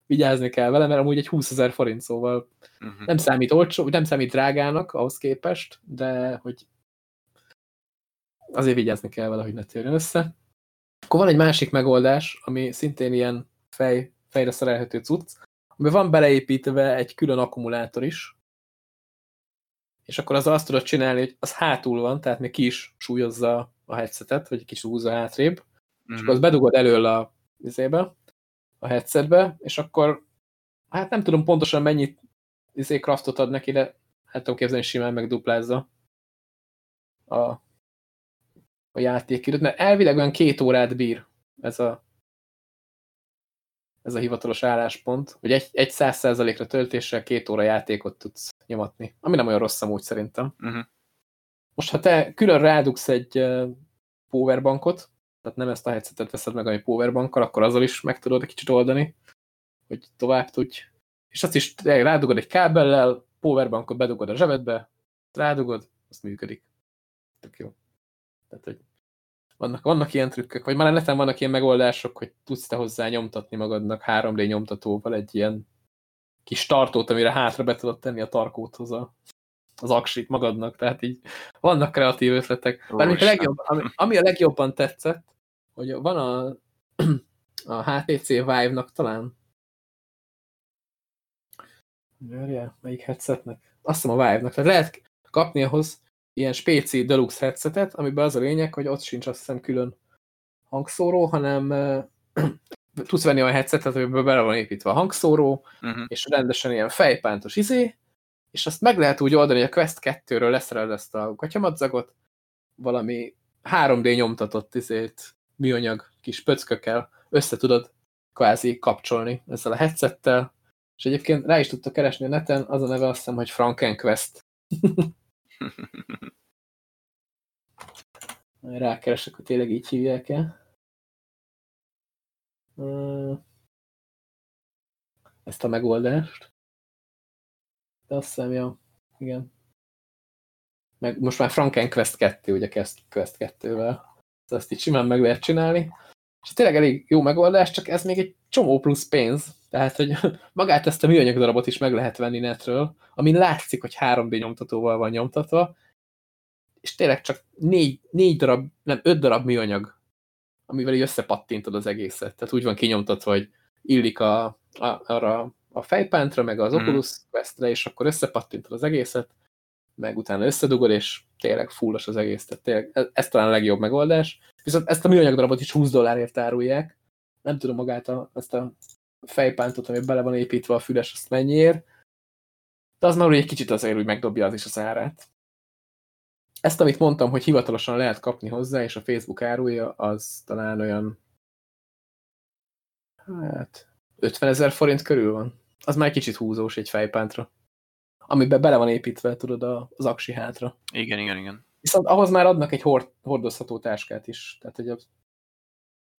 vigyázni kell vele, mert amúgy egy 20 ezer forint, szóval uh -huh. nem számít olcsó, nem számít drágának ahhoz képest, de hogy azért vigyázni kell vele, hogy ne törjön össze. Akkor van egy másik megoldás, ami szintén ilyen fej, fejre szerelhető cucc, ami van beleépítve egy külön akkumulátor is, és akkor az azt tudod csinálni, hogy az hátul van, tehát még ki is súlyozza a headsetet, vagy kis húzza hátrébb, mm -hmm. és akkor az bedugod elől a, izébe, a headsetbe, és akkor hát nem tudom pontosan mennyit izé craftot ad neki, de hát tudom képzelni, simán megduplázza a, a játékidőt, mert elvileg olyan két órát bír ez a ez a hivatalos álláspont, hogy egy, egy száz százalékra töltéssel két óra játékot tudsz nyomatni, ami nem olyan rossz amúgy szerintem. Uh mhm. -huh. Most, ha te külön rádugsz egy powerbankot, tehát nem ezt a headsetet veszed meg, ami powerbankkal, akkor azzal is meg tudod egy kicsit oldani, hogy tovább tudj. És azt is rádugod egy kábellel, powerbankot bedugod a zsebedbe, rádugod, azt működik. Tök jó. Tehát, hogy vannak, vannak ilyen trükkök, vagy már neten vannak ilyen megoldások, hogy tudsz te hozzá nyomtatni magadnak 3D nyomtatóval egy ilyen kis tartót, amire hátra be tudod tenni a tarkóthoz a, az aksit magadnak, tehát így vannak kreatív ötletek. Ó, a legjobb, ami, ami a legjobban tetszett, hogy van a, a HTC Vive-nak talán Várjál, melyik headsetnek? Azt hiszem a Vive-nak. Tehát lehet kapni ahhoz ilyen spéci deluxe headsetet, amiben az a lényeg, hogy ott sincs azt hiszem külön hangszóró, hanem tudsz venni olyan headsetet, amiben bele van építve a hangszóró, uh mhm. -huh. és rendesen ilyen fejpántos izé, és azt meg lehet úgy oldani, hogy a Quest 2-ről leszereled ezt a gatyamadzagot, valami 3D nyomtatott izét, műanyag kis pöckökkel össze tudod kvázi kapcsolni ezzel a headsettel, és egyébként rá is tudta keresni a neten, az a neve azt hiszem, hogy Franken Quest. Rákeresek, hogy tényleg így hívják-e. Ezt a megoldást. De azt hiszem, ja, igen. Meg most már Franken Quest 2, ugye Quest 2-vel. Ezt így simán meg lehet csinálni. És tényleg elég jó megoldás, csak ez még egy csomó plusz pénz. Tehát, hogy magát ezt a műanyag darabot is meg lehet venni netről, amin látszik, hogy 3D nyomtatóval van nyomtatva, és tényleg csak négy, négy darab, nem, öt darab műanyag, amivel így összepattintod az egészet. Tehát úgy van kinyomtatva, hogy illik a, a, arra a fejpántra, meg az hmm. Oculus Questre, és akkor összepattintod az egészet, meg utána összedugod, és tényleg fullos az egész. Tehát tényleg ez, ez talán a legjobb megoldás. Viszont ezt a műanyag darabot is 20 dollárért árulják. Nem tudom magát a, ezt a fejpántot, ami bele van építve a füles, azt mennyiért. De az már úgy egy kicsit azért úgy megdobja az is az árát. Ezt, amit mondtam, hogy hivatalosan lehet kapni hozzá, és a Facebook árulja, az talán olyan hát 50 ezer forint körül van. Az már kicsit húzós egy fejpántra. Amiben bele van építve, tudod, az aksi hátra. Igen, igen, igen. Viszont ahhoz már adnak egy hord, hordozható táskát is, tehát hogy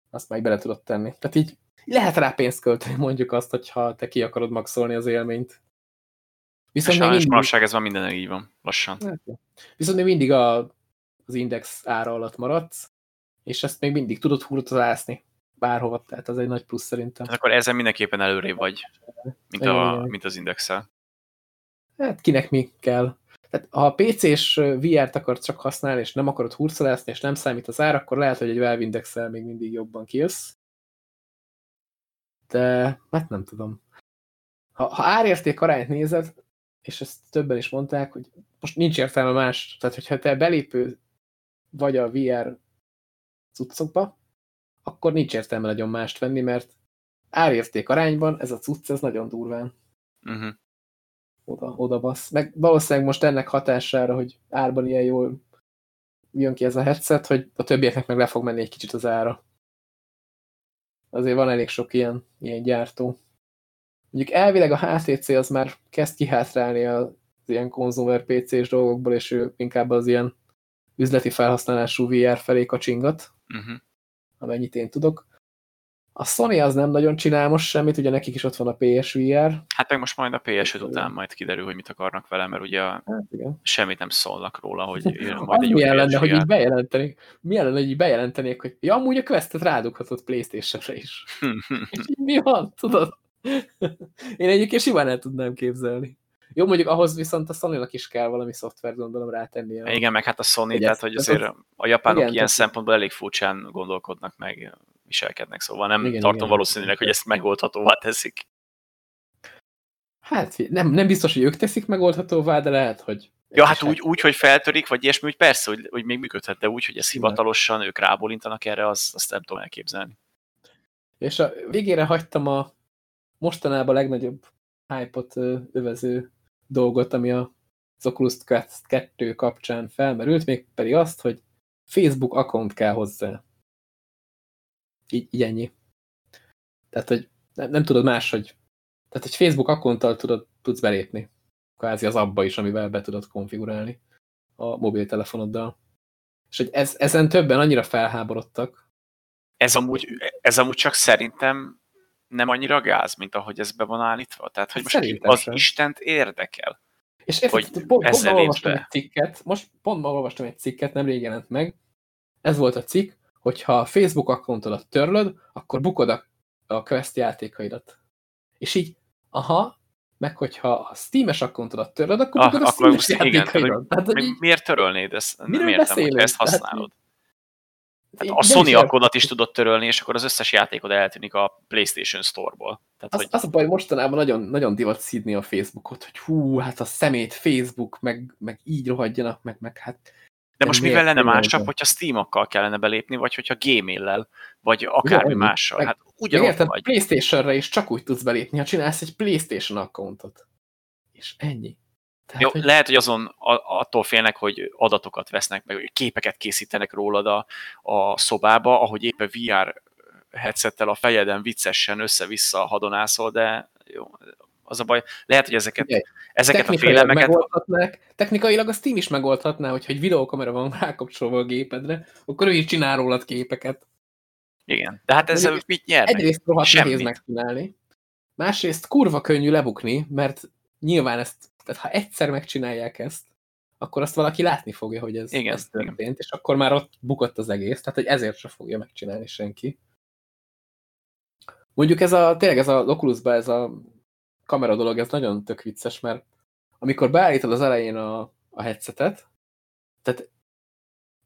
azt már bele tudod tenni. Tehát így lehet rá pénzt költeni, mondjuk azt, hogyha te ki akarod maxolni az élményt. Viszont még mindig... manapság ez van minden így van, lassan. Hát, viszont még mindig a, az index ára alatt maradsz, és ezt még mindig tudod hurtozászni bárhova, tehát az egy nagy plusz szerintem. Hát akkor ezzel mindenképpen előrébb vagy, mint, a, mint az indexel. Hát kinek mi kell. Tehát ha a PC-s VR-t akarsz csak használni, és nem akarod hurcolászni, és nem számít az ár, akkor lehet, hogy egy Valve index még mindig jobban kijössz. De hát nem tudom. Ha, ha árérték arányt nézed, és ezt többen is mondták, hogy most nincs értelme más. Tehát, hogyha te belépő vagy a VR cuccokba, akkor nincs értelme nagyon mást venni, mert árérték arányban ez a cucc, ez nagyon durván. Uh mhm. -huh. Oda, oda basz. Meg valószínűleg most ennek hatására, hogy árban ilyen jól jön ki ez a headset, hogy a többieknek meg le fog menni egy kicsit az ára. Azért van elég sok ilyen, ilyen gyártó. Mondjuk elvileg a HTC az már kezd kihátrálni az ilyen konzumer PC-s dolgokból, és ő inkább az ilyen üzleti felhasználású VR felé kacsingat, uh mhm. -huh. amennyit én tudok. A Sony az nem nagyon csinál most semmit, ugye nekik is ott van a PSVR. Hát meg most majd a PS5 után majd kiderül, hogy mit akarnak vele, mert ugye hát igen. semmit nem szólnak róla, hogy majd egy milyen lenne, hogy így bejelentenék, milyen lenne, hogy így bejelentenék, hogy ja, amúgy a Quest-et rádughatott Playstation-re is. mi van, tudod? Én egyébként simán el tudnám képzelni. Jó, mondjuk ahhoz viszont a sony is kell valami szoftver gondolom rátenni. A... Igen, meg hát a Sony, egy tehát hogy azért a japánok igen, ilyen tehát... szempontból elég furcsán gondolkodnak meg, viselkednek, szóval nem igen, tartom igen. valószínűleg, hogy ezt megoldhatóvá teszik. Hát nem, nem biztos, hogy ők teszik megoldhatóvá, de lehet, hogy... Ja, hát úgy, úgy, hogy feltörik, vagy ilyesmi, hogy persze, hogy, hogy még működhet, de úgy, hogy ez hivatalosan ők rábólintanak erre, az, azt nem tudom elképzelni. És a végére hagytam a mostanában a legnagyobb hype-ot övező dolgot, ami a Oculus Quest 2 kapcsán felmerült, még pedig azt, hogy Facebook account kell hozzá. Így, így ennyi. Tehát, hogy nem, nem tudod máshogy. Tehát egy Facebook accounttal tudod, tudsz belépni. Kvázi az abba is, amivel be tudod konfigurálni a mobiltelefonoddal. És hogy ez, ezen többen annyira felháborodtak. Ez amúgy, ez amúgy csak szerintem nem annyira gáz, mint ahogy ez be van állítva. Tehát, hogy most az sem. Istent érdekel. És hogy pont, pont olvastam egy cikket, most pont ma olvastam egy cikket, nem régen jelent meg, ez volt a cikk, hogyha a Facebook accountodat törlöd, akkor bukod a, a Quest játékaidat. És így, aha, meg hogyha a Steam-es accountodat törlöd, akkor ah, bukod a Steam-es játékaidat. Tehát, hogy miért törölnéd ezt? Nem értem, hogy ezt használod. Tehát, Hát a Sony akkodat is tudod törölni, és akkor az összes játékod eltűnik a PlayStation Store-ból. Tehát, az, hogy... az a baj, mostanában nagyon, nagyon divat szídni a Facebookot, hogy hú, hát a szemét Facebook, meg, meg így rohadjanak, meg, meg hát... De most mivel lenne másabb, hogyha Steam-akkal kellene belépni, vagy hogyha Gmail-lel, vagy akármi mással. Meg, hát ugyanott érted, vagy. Playstation-re is csak úgy tudsz belépni, ha csinálsz egy Playstation accountot. És ennyi. Tehát, Jó, hogy... lehet, hogy azon attól félnek, hogy adatokat vesznek meg, hogy képeket készítenek rólad a, a szobába, ahogy éppen VR headsettel a fejeden viccesen össze-vissza hadonászol, de jó, az a baj. Lehet, hogy ezeket, ezeket a félelmeket... Megoldhatnák. Technikailag a Steam is megoldhatná, hogyha egy videókamera van rákapcsolva a gépedre, akkor ő is csinál rólad képeket. Igen, de hát ezzel mit nyernek? Egyrészt rohadt nehéz megcsinálni, másrészt kurva könnyű lebukni, mert nyilván ezt tehát ha egyszer megcsinálják ezt, akkor azt valaki látni fogja, hogy ez, igen, ez történt, igen. és akkor már ott bukott az egész, tehát hogy ezért se fogja megcsinálni senki. Mondjuk ez a, tényleg ez a oculus ez a kamera dolog, ez nagyon tök vicces, mert amikor beállítod az elején a, a headsetet, tehát,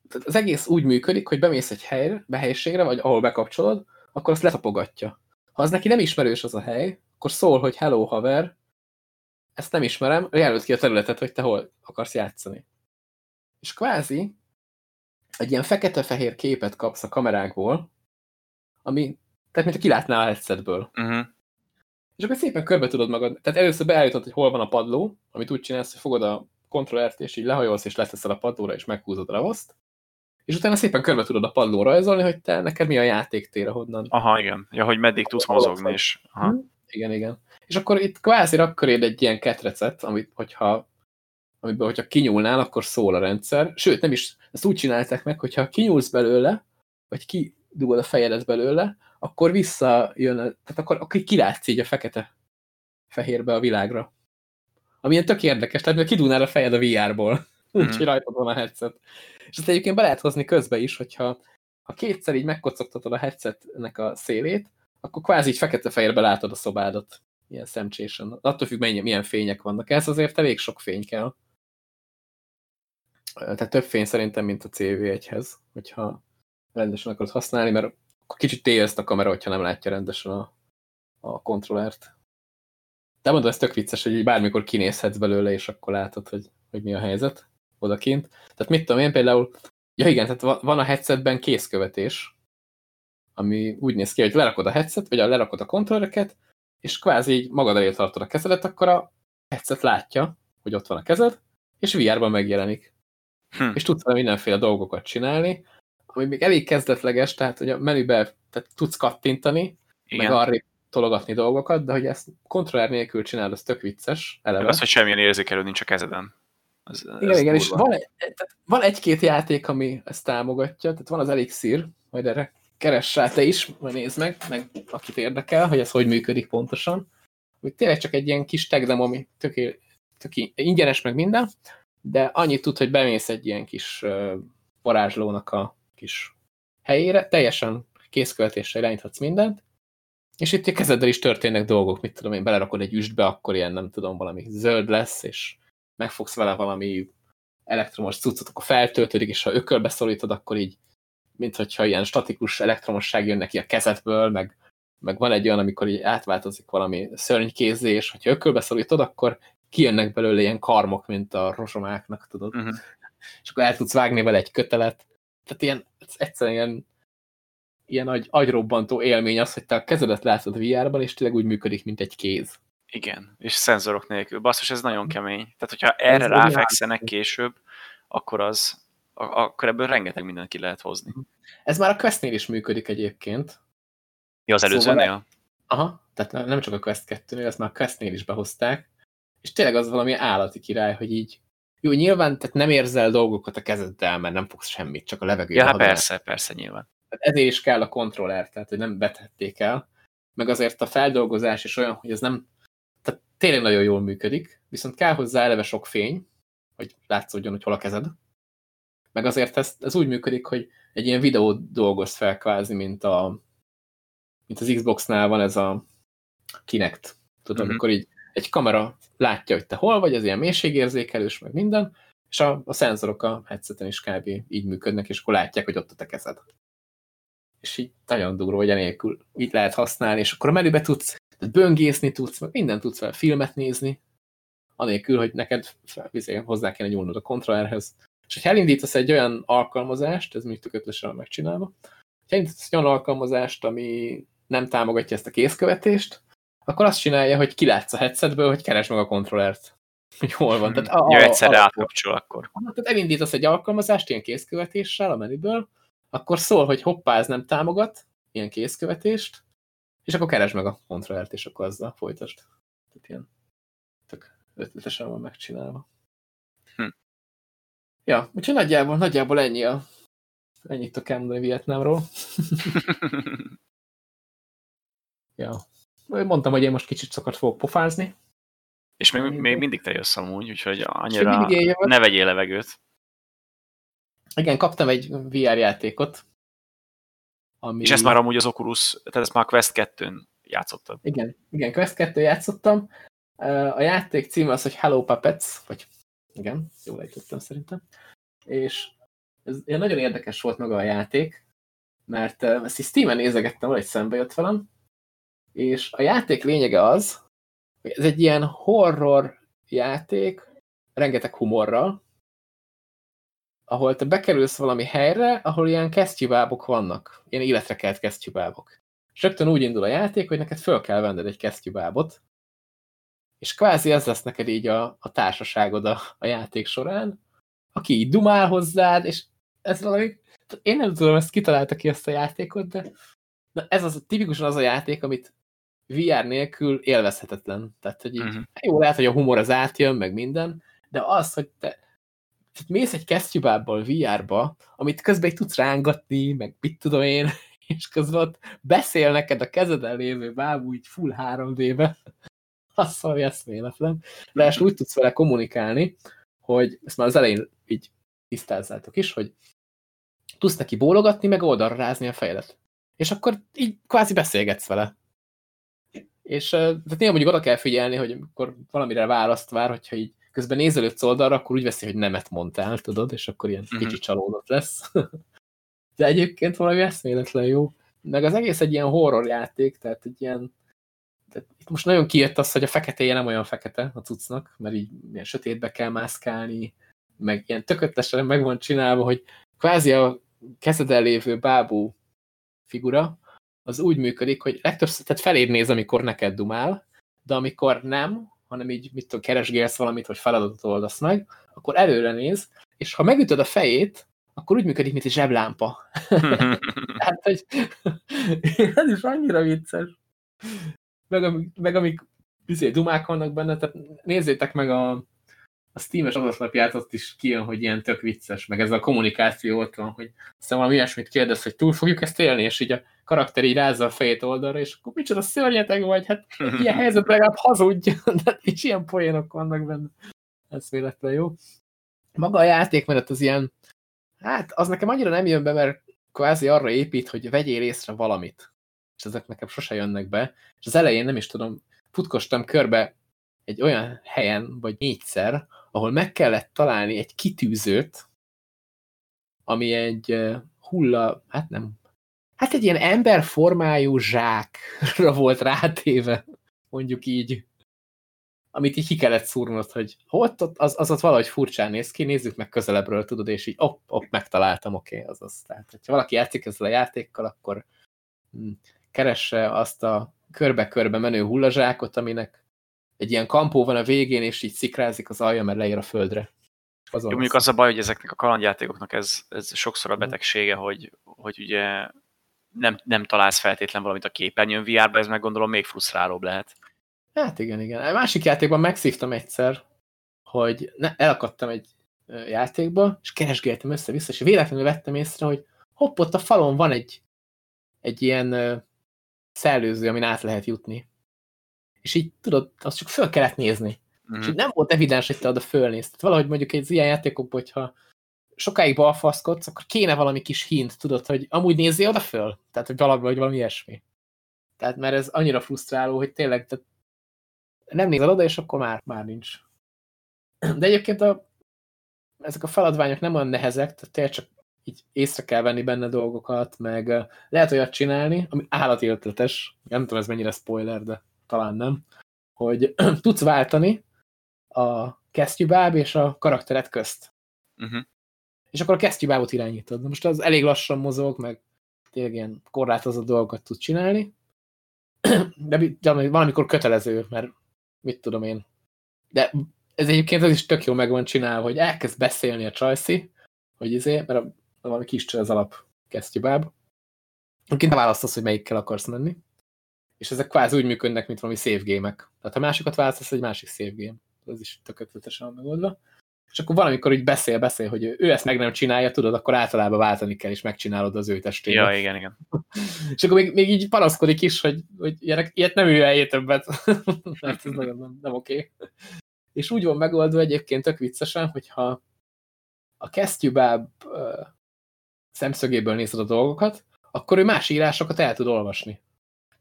tehát az egész úgy működik, hogy bemész egy helyre, behelyiségre, vagy ahol bekapcsolod, akkor azt letapogatja. Ha az neki nem ismerős az a hely, akkor szól, hogy hello haver, ezt nem ismerem, jelölt ki a területet, hogy te hol akarsz játszani. És kvázi egy ilyen fekete-fehér képet kapsz a kamerákból, ami, tehát mint a kilátnál a headsetből. Uh -huh. És akkor szépen körbe tudod magad, tehát először beállítod, hogy hol van a padló, amit úgy csinálsz, hogy fogod a kontrollert, és így lehajolsz, és leteszel a padlóra, és meghúzod a ravaszt, és utána szépen körbe tudod a padlóra rajzolni, hogy te neked mi a játéktér, honnan. Aha, igen. Ja, hogy meddig tudsz mozogni is. Aha. Igen, igen. És akkor itt kvázi akkor ér egy ilyen ketrecet, amit, hogyha, amiben, hogyha kinyúlnál, akkor szól a rendszer. Sőt, nem is, ezt úgy csinálták meg, hogyha kinyúlsz belőle, vagy kidugod a fejedet belőle, akkor visszajön, tehát akkor, akkor kilátsz így a fekete fehérbe a világra. Ami ilyen tök érdekes, tehát kidúnál a fejed a VR-ból, úgyhogy mm. rajtad van a headset. És ezt egyébként be lehet hozni közbe is, hogyha ha kétszer így megkocogtatod a headsetnek a szélét, akkor kvázi így fekete-fehérbe látod a szobádat. Ilyen szemcsésen. Attól függ, mennyi, milyen fények vannak. Ez azért elég sok fény kell. Tehát több fény szerintem, mint a CV1-hez, hogyha rendesen akarod használni, mert akkor kicsit téjeszt a kamera, hogyha nem látja rendesen a, a kontrollert. De mondom, ez tök vicces, hogy bármikor kinézhetsz belőle, és akkor látod, hogy, hogy mi a helyzet odakint. Tehát mit tudom én például, ja igen, tehát van a headsetben kézkövetés, ami úgy néz ki, hogy lerakod a headset, vagy lerakod a kontrollereket, és kvázi így magad elé tartod a kezedet, akkor a headset látja, hogy ott van a kezed, és VR-ban megjelenik. Hm. És tudsz vele mindenféle dolgokat csinálni, ami még elég kezdetleges, tehát hogy a menübe tehát tudsz kattintani, Igen. meg arra tologatni dolgokat, de hogy ezt kontroller nélkül csinálod, az tök vicces. Eleve. Az, hogy semmilyen érzékelő nincs a kezeden. Az, igen, igen, és van, egy, van egy-két játék, ami ezt támogatja, tehát van az Elixir, majd erre keress rá te is, majd nézd meg, meg akit érdekel, hogy ez hogy működik pontosan. Hogy tényleg csak egy ilyen kis tech demo, ami tök, tök ingyenes meg minden, de annyit tud, hogy bemész egy ilyen kis varázslónak a kis helyére, teljesen készkövetésre irányíthatsz mindent, és itt a kezeddel is történnek dolgok, mit tudom én, belerakod egy üstbe, akkor ilyen, nem tudom, valami zöld lesz, és megfogsz vele valami elektromos cuccot, akkor feltöltődik, és ha ökölbe szorítod, akkor így, mint hogyha ilyen statikus elektromosság jön neki a kezedből, meg, meg van egy olyan, amikor így átváltozik valami szörnykézé, és hogyha ökölbe szorítod, akkor kijönnek belőle ilyen karmok, mint a rozsomáknak, tudod. Uh mhm. -huh. És akkor el tudsz vágni vele egy kötelet. Tehát ilyen, egyszerűen ilyen, ilyen agy, agyrobbantó élmény az, hogy te a kezedet látod VR-ban, és tényleg úgy működik, mint egy kéz. Igen, és szenzorok nélkül. Basszus, ez nagyon kemény. Tehát, hogyha erre ráfekszenek később, akkor az, akkor ebből rengeteg mindent ki lehet hozni. Ez már a Questnél is működik egyébként. Ja, az előzőnél? Szóval, aha, tehát nem csak a Quest 2-nél, ezt már a Questnél is behozták, és tényleg az valami állati király, hogy így jó, nyilván tehát nem érzel dolgokat a kezeddel, mert nem fogsz semmit, csak a levegőben. Ja, persze, persze, nyilván. Tehát ezért is kell a kontroller, tehát hogy nem betették el. Meg azért a feldolgozás is olyan, hogy ez nem, tehát tényleg nagyon jól működik, viszont kell hozzá eleve sok fény, hogy látszódjon, hogy hol a kezed. Meg azért ez, ez úgy működik, hogy egy ilyen videót dolgoz fel kvázi, mint, a, mint az Xbox-nál van ez a Kinect. Tudod, uh -huh. amikor így egy kamera látja, hogy te hol vagy, ez ilyen mélységérzékelős, meg minden, és a, a szenzorok a headseten is kb. így működnek, és akkor látják, hogy ott a te kezed. És így nagyon durva, hogy enélkül így lehet használni, és akkor a menübe tudsz böngészni tudsz, meg mindent tudsz fel filmet nézni, anélkül, hogy neked izé, hozzá kéne nyúlnod a kontrollerhez. És ha elindítasz egy olyan alkalmazást, ez még tök ötlösen megcsinálva, ha elindítasz egy olyan alkalmazást, ami nem támogatja ezt a kézkövetést, akkor azt csinálja, hogy kilátsz a headsetből, hogy keresd meg a kontrollert. Hogy hol van. Tehát a, a, ja, egyszerre átkapcsol akkor. Tehát elindítasz egy alkalmazást ilyen kézkövetéssel a menüből, akkor szól, hogy hoppá, ez nem támogat ilyen kézkövetést, és akkor keresd meg a kontrollert, és akkor azzal folytasd. Tehát ilyen tök ötletesen van megcsinálva. Hm. Ja, úgyhogy nagyjából, nagyjából ennyi a ennyit a mondani Vietnámról. ja. Mondtam, hogy én most kicsit sokat fogok pofázni. És még, még mindig te jössz amúgy, úgyhogy annyira ne vegyél levegőt. Igen, kaptam egy VR játékot. Ami... És ezt már amúgy az Oculus, tehát ezt már a Quest 2-n játszottad. Igen, igen, Quest 2 játszottam. A játék címe az, hogy Hello Puppets, vagy igen, jól ejtettem szerintem. És ez nagyon érdekes volt maga a játék, mert ezt is Steam-en nézegettem, valahogy szembe jött velem, és a játék lényege az, hogy ez egy ilyen horror játék, rengeteg humorral, ahol te bekerülsz valami helyre, ahol ilyen kesztyűbábok vannak, ilyen életre kelt kesztyűbábok. És rögtön úgy indul a játék, hogy neked föl kell venned egy kesztyűbábot, és kvázi ez lesz neked így a, a társaságod a, a játék során, aki így dumál hozzád, és ez valami, én nem tudom, ezt kitalálta ki ezt a játékot, de na ez az tipikusan az a játék, amit VR nélkül élvezhetetlen. Tehát, hogy így, Mhm. jó, lehet, hogy a humor az átjön, meg minden, de az, hogy te tehát mész egy kesztyűbábbal VR-ba, amit közben így tudsz rángatni, meg mit tudom én, és közben ott beszél neked a kezeden lévő bábú így full 3D-be. Az valami eszméletlen. De úgy tudsz vele kommunikálni, hogy ezt már az elején így tisztázzátok is, hogy tudsz neki bólogatni, meg oldalra rázni a fejedet. És akkor így kvázi beszélgetsz vele. És uh, tehát néha mondjuk oda kell figyelni, hogy amikor valamire választ vár, hogyha így közben nézelődsz oldalra, akkor úgy veszi, hogy nemet mondtál, tudod, és akkor ilyen Mhm. kicsit csalódott lesz. De egyébként valami eszméletlen jó. Meg az egész egy ilyen horror játék, tehát egy ilyen tehát itt most nagyon kijött az, hogy a feketéje nem olyan fekete a cuccnak, mert így ilyen sötétbe kell mászkálni, meg ilyen tököttesen meg van csinálva, hogy kvázi a kezeden lévő bábú figura, az úgy működik, hogy legtöbbször, tehát feléd néz, amikor neked dumál, de amikor nem, hanem így, mit tudom, keresgélsz valamit, vagy feladatot oldasz meg, akkor előre néz, és ha megütöd a fejét, akkor úgy működik, mint egy zseblámpa. Tehát, hogy ez is annyira vicces. Meg, amik, meg amik bizony, dumák vannak benne, tehát nézzétek meg a, a Steam-es adatlapját, ott is kijön, hogy ilyen tök vicces, meg ez a kommunikáció ott van, hogy aztán valami ilyesmit kérdez, hogy túl fogjuk ezt élni, és így a karakter így rázza a fejét oldalra, és akkor micsoda szörnyeteg vagy, hát ilyen helyzetben legalább hazudj, de és ilyen poénok vannak benne. Ez véletlen jó. Maga a játékmenet az ilyen, hát az nekem annyira nem jön be, mert kvázi arra épít, hogy vegyél észre valamit. És ezek nekem sose jönnek be. És az elején nem is tudom, futkostam körbe egy olyan helyen, vagy négyszer, ahol meg kellett találni egy kitűzőt, ami egy hulla, hát nem, hát egy ilyen emberformájú zsákra volt rátéve, mondjuk így, amit így ki kellett szúrnod, hogy ott, ott az, az ott valahogy furcsán néz ki, nézzük meg közelebbről, tudod, és így op, op, megtaláltam, oké, okay, azaz. Tehát, hogyha valaki játszik ezzel a játékkal, akkor hm, keresse azt a körbe-körbe menő hullazsákot, aminek egy ilyen kampó van a végén, és így szikrázik az alja, mert leér a földre. Azon Jó, mondjuk az a baj, hogy ezeknek a kalandjátékoknak ez, ez sokszor a betegsége, hogy, hogy ugye nem, nem találsz feltétlen valamit a képernyőn VR-ba, ez meg gondolom még frusztrálóbb lehet. Hát igen, igen. A másik játékban megszívtam egyszer, hogy ne, elakadtam egy játékba, és keresgéltem össze-vissza, és véletlenül vettem észre, hogy hopp, ott a falon van egy, egy ilyen szellőző, amin át lehet jutni. És így tudod, azt csak föl kellett nézni. Mm. És így nem volt evidens, hogy te oda fölnéz. Tehát valahogy mondjuk egy ilyen játékokban, hogyha sokáig balfaszkodsz, akkor kéne valami kis hint, tudod, hogy amúgy nézzél oda föl. Tehát, hogy valami, vagy valami ilyesmi. Tehát, mert ez annyira frusztráló, hogy tényleg tehát nem nézel oda, és akkor már, már nincs. De egyébként a, ezek a feladványok nem olyan nehezek, tehát tényleg csak így észre kell venni benne dolgokat, meg lehet olyat csinálni, ami állati ötletes, nem tudom ez mennyire spoiler, de talán nem, hogy tudsz váltani a kesztyűbáb és a karakteret közt. Uh -huh. És akkor a kesztyűbábot irányítod. De most az elég lassan mozog, meg tényleg ilyen korlátozott dolgokat tud csinálni. De valamikor kötelező, mert mit tudom én. De ez egyébként az is tök jó meg van csinálva, hogy elkezd beszélni a csajszi, hogy izé, mert a, valami kis csaj az alap kesztyűbáb. Egyébként te választasz, hogy melyikkel akarsz menni. És ezek kvázi úgy működnek, mint valami save game-ek. Tehát ha másikat választasz, egy másik save game. Ez is tökéletesen megoldva. És akkor valamikor így beszél, beszél, hogy ő ezt meg nem csinálja, tudod, akkor általában váltani kell, és megcsinálod az ő testével. Ja, igen, igen. és akkor még, még így panaszkodik is, hogy, hogy ilyenek, ilyet nem ő eljé többet. Mert ez nagyon nem, nem oké. Okay. És úgy van megoldva egyébként tök viccesen, hogyha a kesztyűbáb uh, szemszögéből nézed a dolgokat, akkor ő más írásokat el tud olvasni.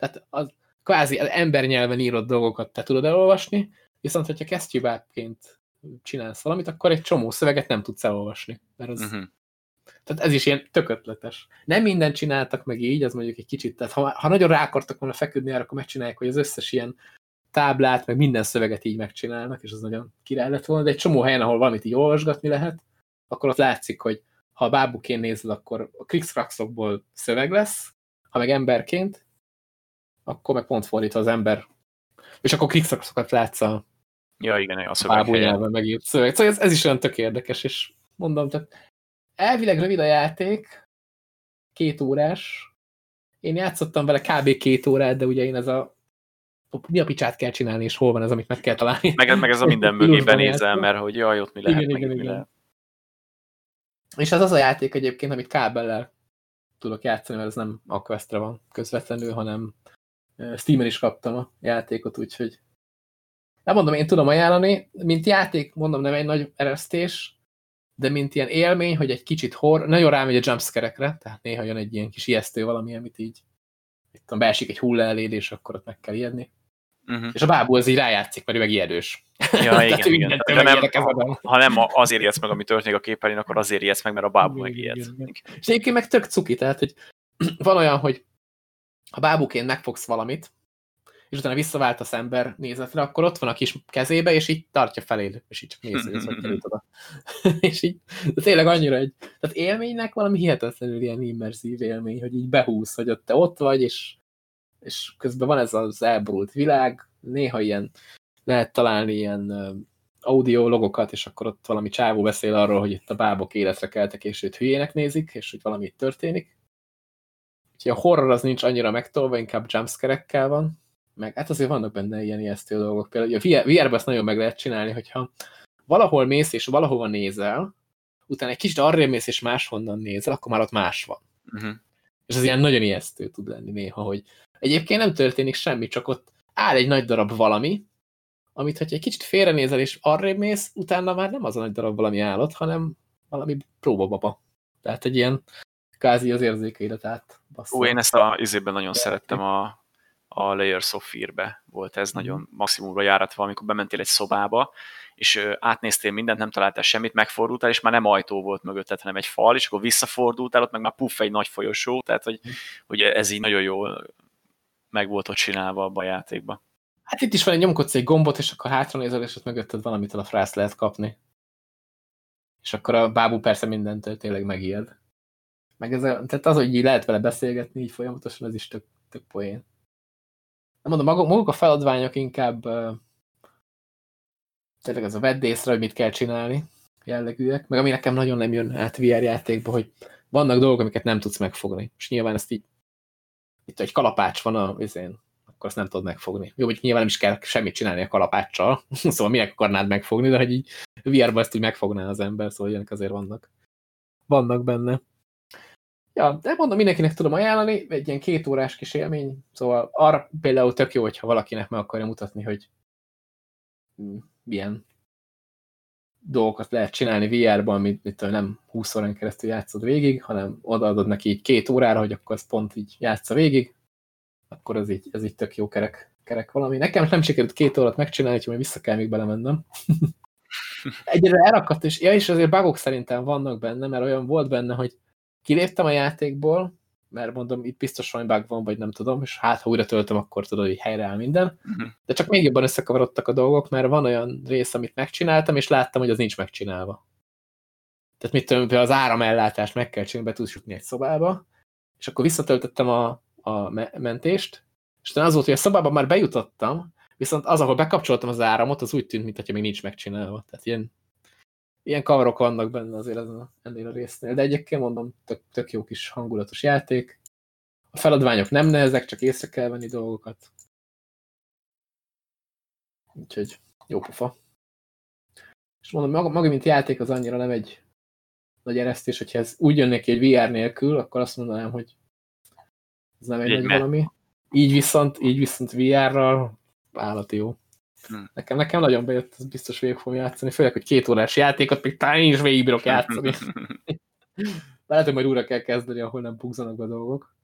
Tehát az kvázi az embernyelven írott dolgokat te tudod elolvasni, viszont hogyha kesztyűbábként csinálsz valamit, akkor egy csomó szöveget nem tudsz elolvasni. Mert az, Uh -huh. Tehát ez is ilyen tökötletes. Nem mindent csináltak meg így, az mondjuk egy kicsit, tehát ha, ha nagyon rá akartak volna feküdni arra, akkor megcsinálják, hogy az összes ilyen táblát, meg minden szöveget így megcsinálnak, és az nagyon király lett volna, de egy csomó helyen, ahol valamit így olvasgatni lehet, akkor ott látszik, hogy ha a bábuként nézed, akkor a krikszkrakszokból szöveg lesz, ha meg emberként, akkor meg pont fordítva az ember. És akkor krikszkrakszokat látsz a Ja, igen, a bábú nyelven megírt szöveg. Szóval ez, ez is olyan tök érdekes, és mondom, tehát elvileg rövid a játék, két órás. Én játszottam vele kb. két órát, de ugye én ez a mi a picsát kell csinálni, és hol van ez, amit meg kell találni. Meg, meg ez a minden mögé benézel, mert hogy jaj, ott mi lehet, igen, igen, mi igen. lehet. És ez az a játék egyébként, amit kábellel tudok játszani, mert ez nem a Questre van közvetlenül, hanem Steam-en is kaptam a játékot, úgyhogy nem mondom, én tudom ajánlani, mint játék, mondom, nem egy nagy eresztés, de mint ilyen élmény, hogy egy kicsit hor, nagyon rámegy a jumpscare-ekre, tehát néha jön egy ilyen kis ijesztő valami, amit így itt tudom, beesik egy hulla eléd, és akkor ott meg kell ijedni. Uh -huh. És a bábú az így rájátszik, mert ő meg ijedős. Ja, igen, igen. De nem, ha nem azért ijedsz meg, ami történik a képernyőn, akkor azért ijedsz meg, mert a bábú meg ijed. És egyébként meg tök cuki, tehát hogy van olyan, hogy ha bábuként megfogsz valamit, és utána visszaváltasz ember nézetre, akkor ott van a kis kezébe, és így tartja feléd, és így csak nézi, hogy került oda. és így, de tényleg annyira egy, tehát élménynek valami hihetetlenül ilyen immerzív élmény, hogy így behúz, hogy ott te ott vagy, és, és közben van ez az elborult világ, néha ilyen lehet találni ilyen audio logokat, és akkor ott valami csávó beszél arról, hogy itt a bábok életre keltek, és őt hülyének nézik, és hogy valami történik. Úgyhogy a horror az nincs annyira megtolva, inkább jumpscare van, meg hát azért vannak benne ilyen ijesztő dolgok. Például a VR-ben ezt nagyon meg lehet csinálni, hogyha valahol mész és valahova nézel, utána egy kicsit arrébb mész és máshonnan nézel, akkor már ott más van. Uh -huh. És ez ilyen nagyon ijesztő tud lenni néha, hogy egyébként nem történik semmi, csak ott áll egy nagy darab valami, amit, hogyha egy kicsit félrenézel és arrébb mész, utána már nem az a nagy darab valami állott, hanem valami próbababa. Tehát egy ilyen kázi az érzékeidet át. Ó, én ezt a izében nagyon szerettem a a Layers of Fear-be volt ez nagyon mhm. maximumra járatva, amikor bementél egy szobába, és átnéztél mindent, nem találtál semmit, megfordultál, és már nem ajtó volt mögötted, hanem egy fal, és akkor visszafordultál, ott meg már puff egy nagy folyosó, tehát hogy, mhm. hogy ez így nagyon jól meg volt ott csinálva abban a játékban. Hát itt is van egy nyomkodsz egy gombot, és akkor hátra nézel, és ott mögötted valamitől a frász lehet kapni. És akkor a bábú persze mindentől tényleg megijed. Meg ez a, tehát az, hogy így lehet vele beszélgetni így folyamatosan, ez is tök, tök poén nem mondom, maguk, a feladványok inkább uh, tényleg ez a vedd észre, hogy mit kell csinálni jellegűek, meg ami nekem nagyon nem jön át VR játékba, hogy vannak dolgok, amiket nem tudsz megfogni. És nyilván ezt így, itt egy kalapács van a vizén, akkor azt nem tudod megfogni. Jó, hogy nyilván nem is kell semmit csinálni a kalapáccsal, szóval minek akarnád megfogni, de hogy így VR-ba ezt úgy megfogná az ember, szóval ilyenek azért vannak. Vannak benne. Ja, de mondom, mindenkinek tudom ajánlani, egy ilyen két órás kis élmény, szóval arra például tök jó, hogyha valakinek meg akarja mutatni, hogy milyen dolgokat lehet csinálni VR-ban, amit mit nem 20 órán keresztül játszod végig, hanem odaadod neki így két órára, hogy akkor az pont így játsza végig, akkor ez így, ez így tök jó kerek, kerek valami. Nekem nem sikerült két órát megcsinálni, hogy majd vissza kell még belemennem. Egyre elakadt, és, ja, és azért bugok szerintem vannak benne, mert olyan volt benne, hogy kiléptem a játékból, mert mondom, itt biztos valami bug van, vagy nem tudom, és hát, ha újra töltöm, akkor tudod, hogy helyreáll minden. Mhm. De csak még jobban összekavarodtak a dolgok, mert van olyan rész, amit megcsináltam, és láttam, hogy az nincs megcsinálva. Tehát mit tudom, az áramellátást meg kell csinálni, be tudsz jutni egy szobába, és akkor visszatöltöttem a, a mentést, és utána az volt, hogy a szobában már bejutottam, viszont az, ahol bekapcsoltam az áramot, az úgy tűnt, mintha még nincs megcsinálva. Tehát ilyen ilyen kavarok vannak benne azért ezen a, ennél a résznél, de egyébként mondom, tök, tök jó kis hangulatos játék. A feladványok nem nehezek, csak észre kell venni dolgokat. Úgyhogy jó pofa. És mondom, maga, maga mint játék az annyira nem egy nagy eresztés, hogyha ez úgy jön neki egy VR nélkül, akkor azt mondanám, hogy ez nem egy nagy valami. Így viszont, így viszont VR-ral állati jó. Hmm. Nekem, nekem nagyon bejött, ez biztos végig fogom játszani, főleg, hogy két órás játékot még talán én is végigbírok játszani. Lehet, hogy majd újra kell kezdeni, ahol nem bugzanak be dolgok.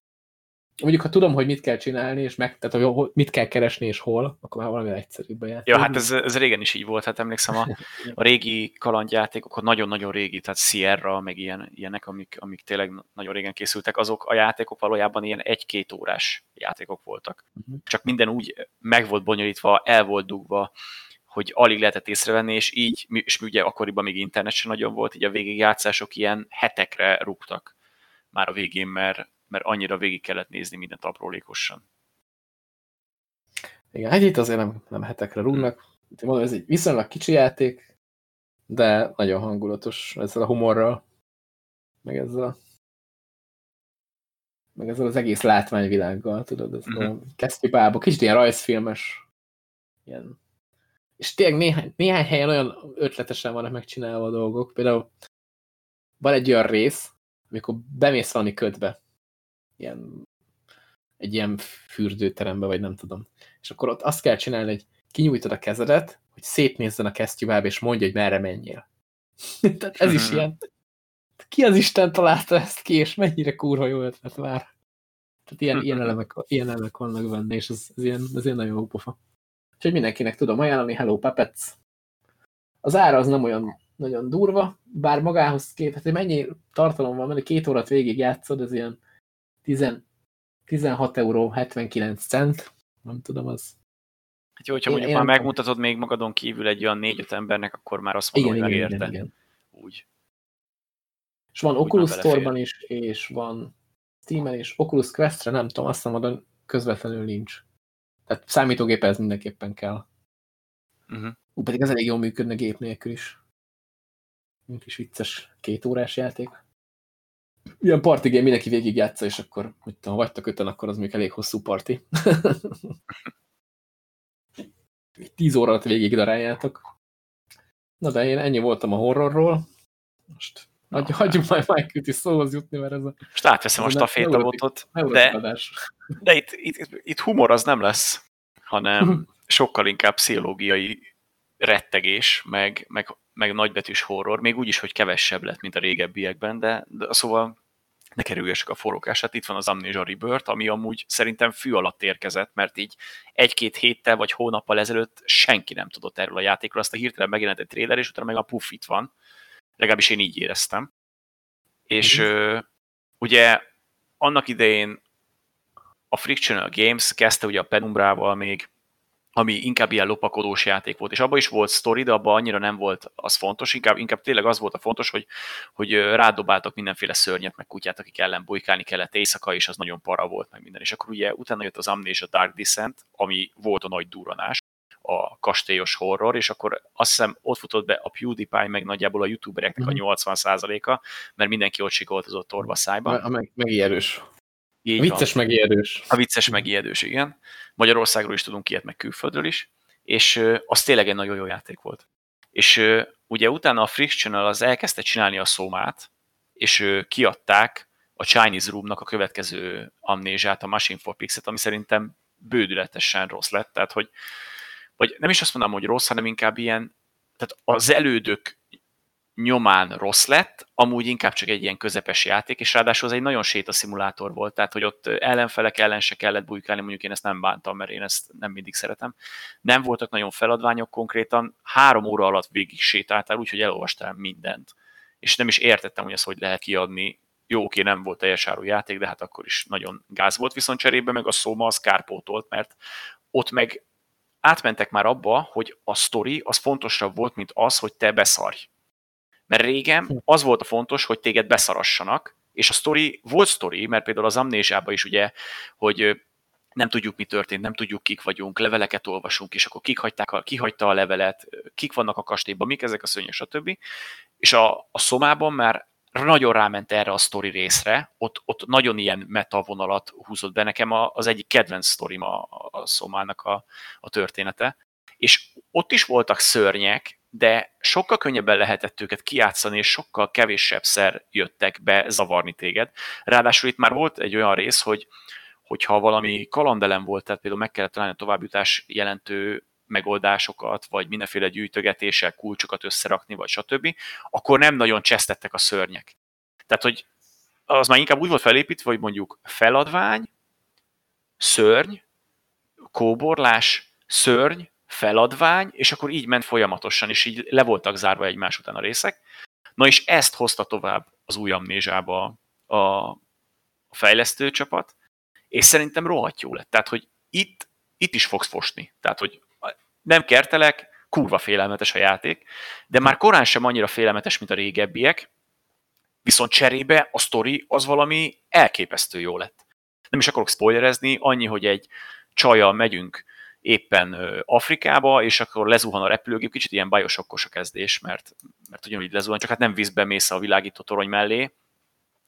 Mondjuk, ha tudom, hogy mit kell csinálni, és meg, tehát, hogy mit kell keresni, és hol, akkor már valami egyszerűbb játék. Ja, hát ez, ez régen is így volt, hát emlékszem a, a régi kalandjátékok, nagyon-nagyon régi, tehát Sierra, meg ilyen, ilyenek, amik, amik tényleg nagyon régen készültek, azok a játékok valójában ilyen egy-két órás játékok voltak. Uh-huh. Csak minden úgy meg volt bonyolítva, el volt dugva, hogy alig lehetett észrevenni, és így, és ugye akkoriban még internet sem nagyon volt, így a végigjátszások ilyen hetekre rúgtak már a végén, mert mert annyira végig kellett nézni mindent aprólékosan. Igen, hát itt azért nem, nem hetekre rúgnak. Mondom, ez egy viszonylag kicsi játék, de nagyon hangulatos ezzel a humorral, meg ezzel a meg ezzel az egész látványvilággal, tudod, ez Mhm. a kesztyűbába, kicsit ilyen rajzfilmes, ilyen. És tényleg néhány, néhány helyen olyan ötletesen vannak megcsinálva a dolgok, például van egy olyan rész, amikor bemész valami ködbe, ilyen, egy ilyen fürdőterembe, vagy nem tudom, és akkor ott azt kell csinálni, hogy kinyújtod a kezedet, hogy szétnézzen a kesztyűbáb, és mondja, hogy merre menjél. Tehát ez is Mhm. ilyen. Ki az Isten találta ezt ki, és mennyire kurva jó ötlet már. Tehát ilyen, ilyen, elemek, ilyen elemek vannak benne, és ez, ez, ilyen, ez ilyen nagyon jó pofa. Úgyhogy mindenkinek tudom ajánlani, Hello Puppets. Az ára az nem olyan nagyon durva, bár magához képest, hogy mennyi tartalom van, mert két órát végig játszod, ez ilyen 10, 16 euró 79 cent, nem tudom, az. Hát jó, hogyha Én- mondjuk én már megmutatod még magadon kívül egy olyan négy-öt embernek, akkor már azt mondom, Igen, hogy igen, igen, igen. Úgy. És van Úgy Oculus. Store-ban is, és van Steam-en is. Oculus Quest-re nem tudom, azt oda közvetlenül nincs. Tehát számítógép ez mindenképpen kell. Uh-huh. Ú, pedig ez elég jól működne gép nélkül is. Egy kis vicces két órás játék. Ilyen party game, mindenki végig játsza, és akkor, hogy tudom, vagytok öten, akkor az még elég hosszú parti. Tíz óra alatt végig daráljátok. Na de én ennyi voltam a horrorról. Most hagyj, hagyjuk majd Michael-t is szóhoz jutni, mert ez a Most átveszem Ez a stafétabotot, de, de itt, itt, itt humor az nem lesz, hanem sokkal inkább pszichológiai rettegés, meg, meg, meg nagybetűs horror, még úgy is, hogy kevesebb lett, mint a régebbiekben, de, de szóval ne kerüljesek a forrókását. Itt van az Amnesia Rebirth, ami amúgy szerintem fű alatt érkezett, mert így egy-két héttel vagy hónappal ezelőtt senki nem tudott erről a játékról, azt a hirtelen megjelent egy trailer, és utána meg a puff itt van. Legalábbis én így éreztem. És Mhm. ö, ugye annak idején a Frictional Games kezdte ugye a Penumbrával még, ami inkább ilyen lopakodós játék volt, és abban is volt sztori, de abban annyira nem volt az fontos, inkább, inkább tényleg az volt a fontos, hogy, hogy rádobáltak mindenféle szörnyet, meg kutyát, akik ellen bujkálni kellett éjszaka, és az nagyon para volt, meg minden. És akkor ugye utána jött az Amnesia Dark Descent, ami volt a nagy duranás, a kastélyos horror, és akkor azt hiszem ott futott be a PewDiePie, meg nagyjából a youtubereknek a Mhm. 80%-a, mert mindenki ott sikoltozott torba szájba. A meg, megijedős. Így A van. vicces megijedős. A vicces meg ijedős, igen. Magyarországról is tudunk ilyet, meg külföldről is. És az tényleg egy nagyon jó játék volt. És ugye utána a Frictional az elkezdte csinálni a szomát, és kiadták a Chinese Room-nak a következő amnézsát, a Machine for Pixet, ami szerintem bődületesen rossz lett. Tehát, hogy vagy nem is azt mondanám, hogy rossz, hanem inkább ilyen, tehát az elődök nyomán rossz lett, amúgy inkább csak egy ilyen közepes játék, és ráadásul az egy nagyon sétaszimulátor volt, tehát hogy ott ellenfelek ellen se kellett bujkálni, mondjuk én ezt nem bántam, mert én ezt nem mindig szeretem. Nem voltak nagyon feladványok konkrétan, három óra alatt végig sétáltál, úgyhogy elolvastál mindent. És nem is értettem, hogy ezt hogy lehet kiadni. Jó, oké, nem volt teljes áru játék, de hát akkor is nagyon gáz volt, viszont cserébe meg a szóma az kárpótolt, mert ott meg átmentek már abba, hogy a sztori az fontosabb volt, mint az, hogy te beszarj. Mert régen az volt a fontos, hogy téged beszarassanak, és a sztori, volt sztori, mert például az amnézsában is ugye, hogy nem tudjuk, mi történt, nem tudjuk, kik vagyunk, leveleket olvasunk, és akkor kik hagyták ki hagyta a levelet, kik vannak a kastélyban, mik ezek a szörnyek, stb. És a, a szomában már nagyon ráment erre a sztori részre, ott, ott nagyon ilyen meta vonalat húzott be. Nekem a, az egyik kedvenc sztorim a, a szomának a, a története. És ott is voltak szörnyek, de sokkal könnyebben lehetett őket kiátszani, és sokkal kevésebb szer jöttek be zavarni téged. Ráadásul itt már volt egy olyan rész, hogy hogyha valami kalandelem volt, tehát például meg kellett találni a továbbjutás jelentő megoldásokat, vagy mindenféle gyűjtögetéssel kulcsokat összerakni, vagy stb., akkor nem nagyon csesztettek a szörnyek. Tehát, hogy az már inkább úgy volt felépítve, hogy mondjuk feladvány, szörny, kóborlás, szörny, feladvány, és akkor így ment folyamatosan, és így le voltak zárva egymás után a részek. Na és ezt hozta tovább az új amnézsába a, a fejlesztő csapat, és szerintem rohadt jó lett. Tehát, hogy itt, itt is fogsz fosni. Tehát, hogy nem kertelek, kurva félelmetes a játék, de már korán sem annyira félelmetes, mint a régebbiek, viszont cserébe a sztori az valami elképesztő jó lett. Nem is akarok spoilerezni, annyi, hogy egy csajjal megyünk éppen Afrikába, és akkor lezuhan a repülőgép, kicsit ilyen bajosokkos a kezdés, mert, mert ugyanúgy lezuhan, csak hát nem vízbe mész a világító torony mellé,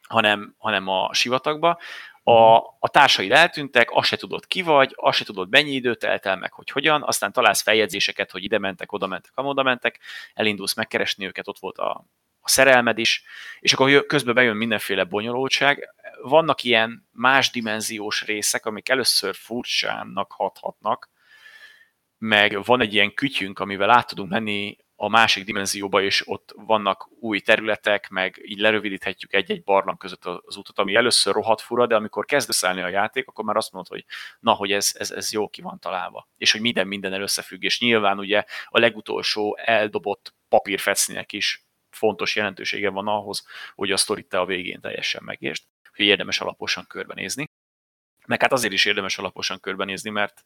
hanem, hanem a sivatagba. a, a társaid eltűntek, azt se tudod ki vagy, azt se tudod mennyi időt eltel meg, hogy hogyan, aztán találsz feljegyzéseket, hogy ide mentek, oda mentek, amoda mentek, elindulsz megkeresni őket, ott volt a, a szerelmed is, és akkor közben bejön mindenféle bonyolultság. Vannak ilyen más dimenziós részek, amik először furcsának hathatnak, meg van egy ilyen kütyünk, amivel át tudunk menni a másik dimenzióba, és ott vannak új területek, meg így lerövidíthetjük egy-egy barlang között az utat, ami először rohadt fura, de amikor kezd szállni a játék, akkor már azt mondod, hogy na, hogy ez, ez, ez jó ki van találva. És hogy minden minden összefügg, és nyilván ugye a legutolsó eldobott papírfecninek is fontos jelentősége van ahhoz, hogy a sztorit te a végén teljesen megértsd, hogy érdemes alaposan körbenézni. Meg hát azért is érdemes alaposan körbenézni, mert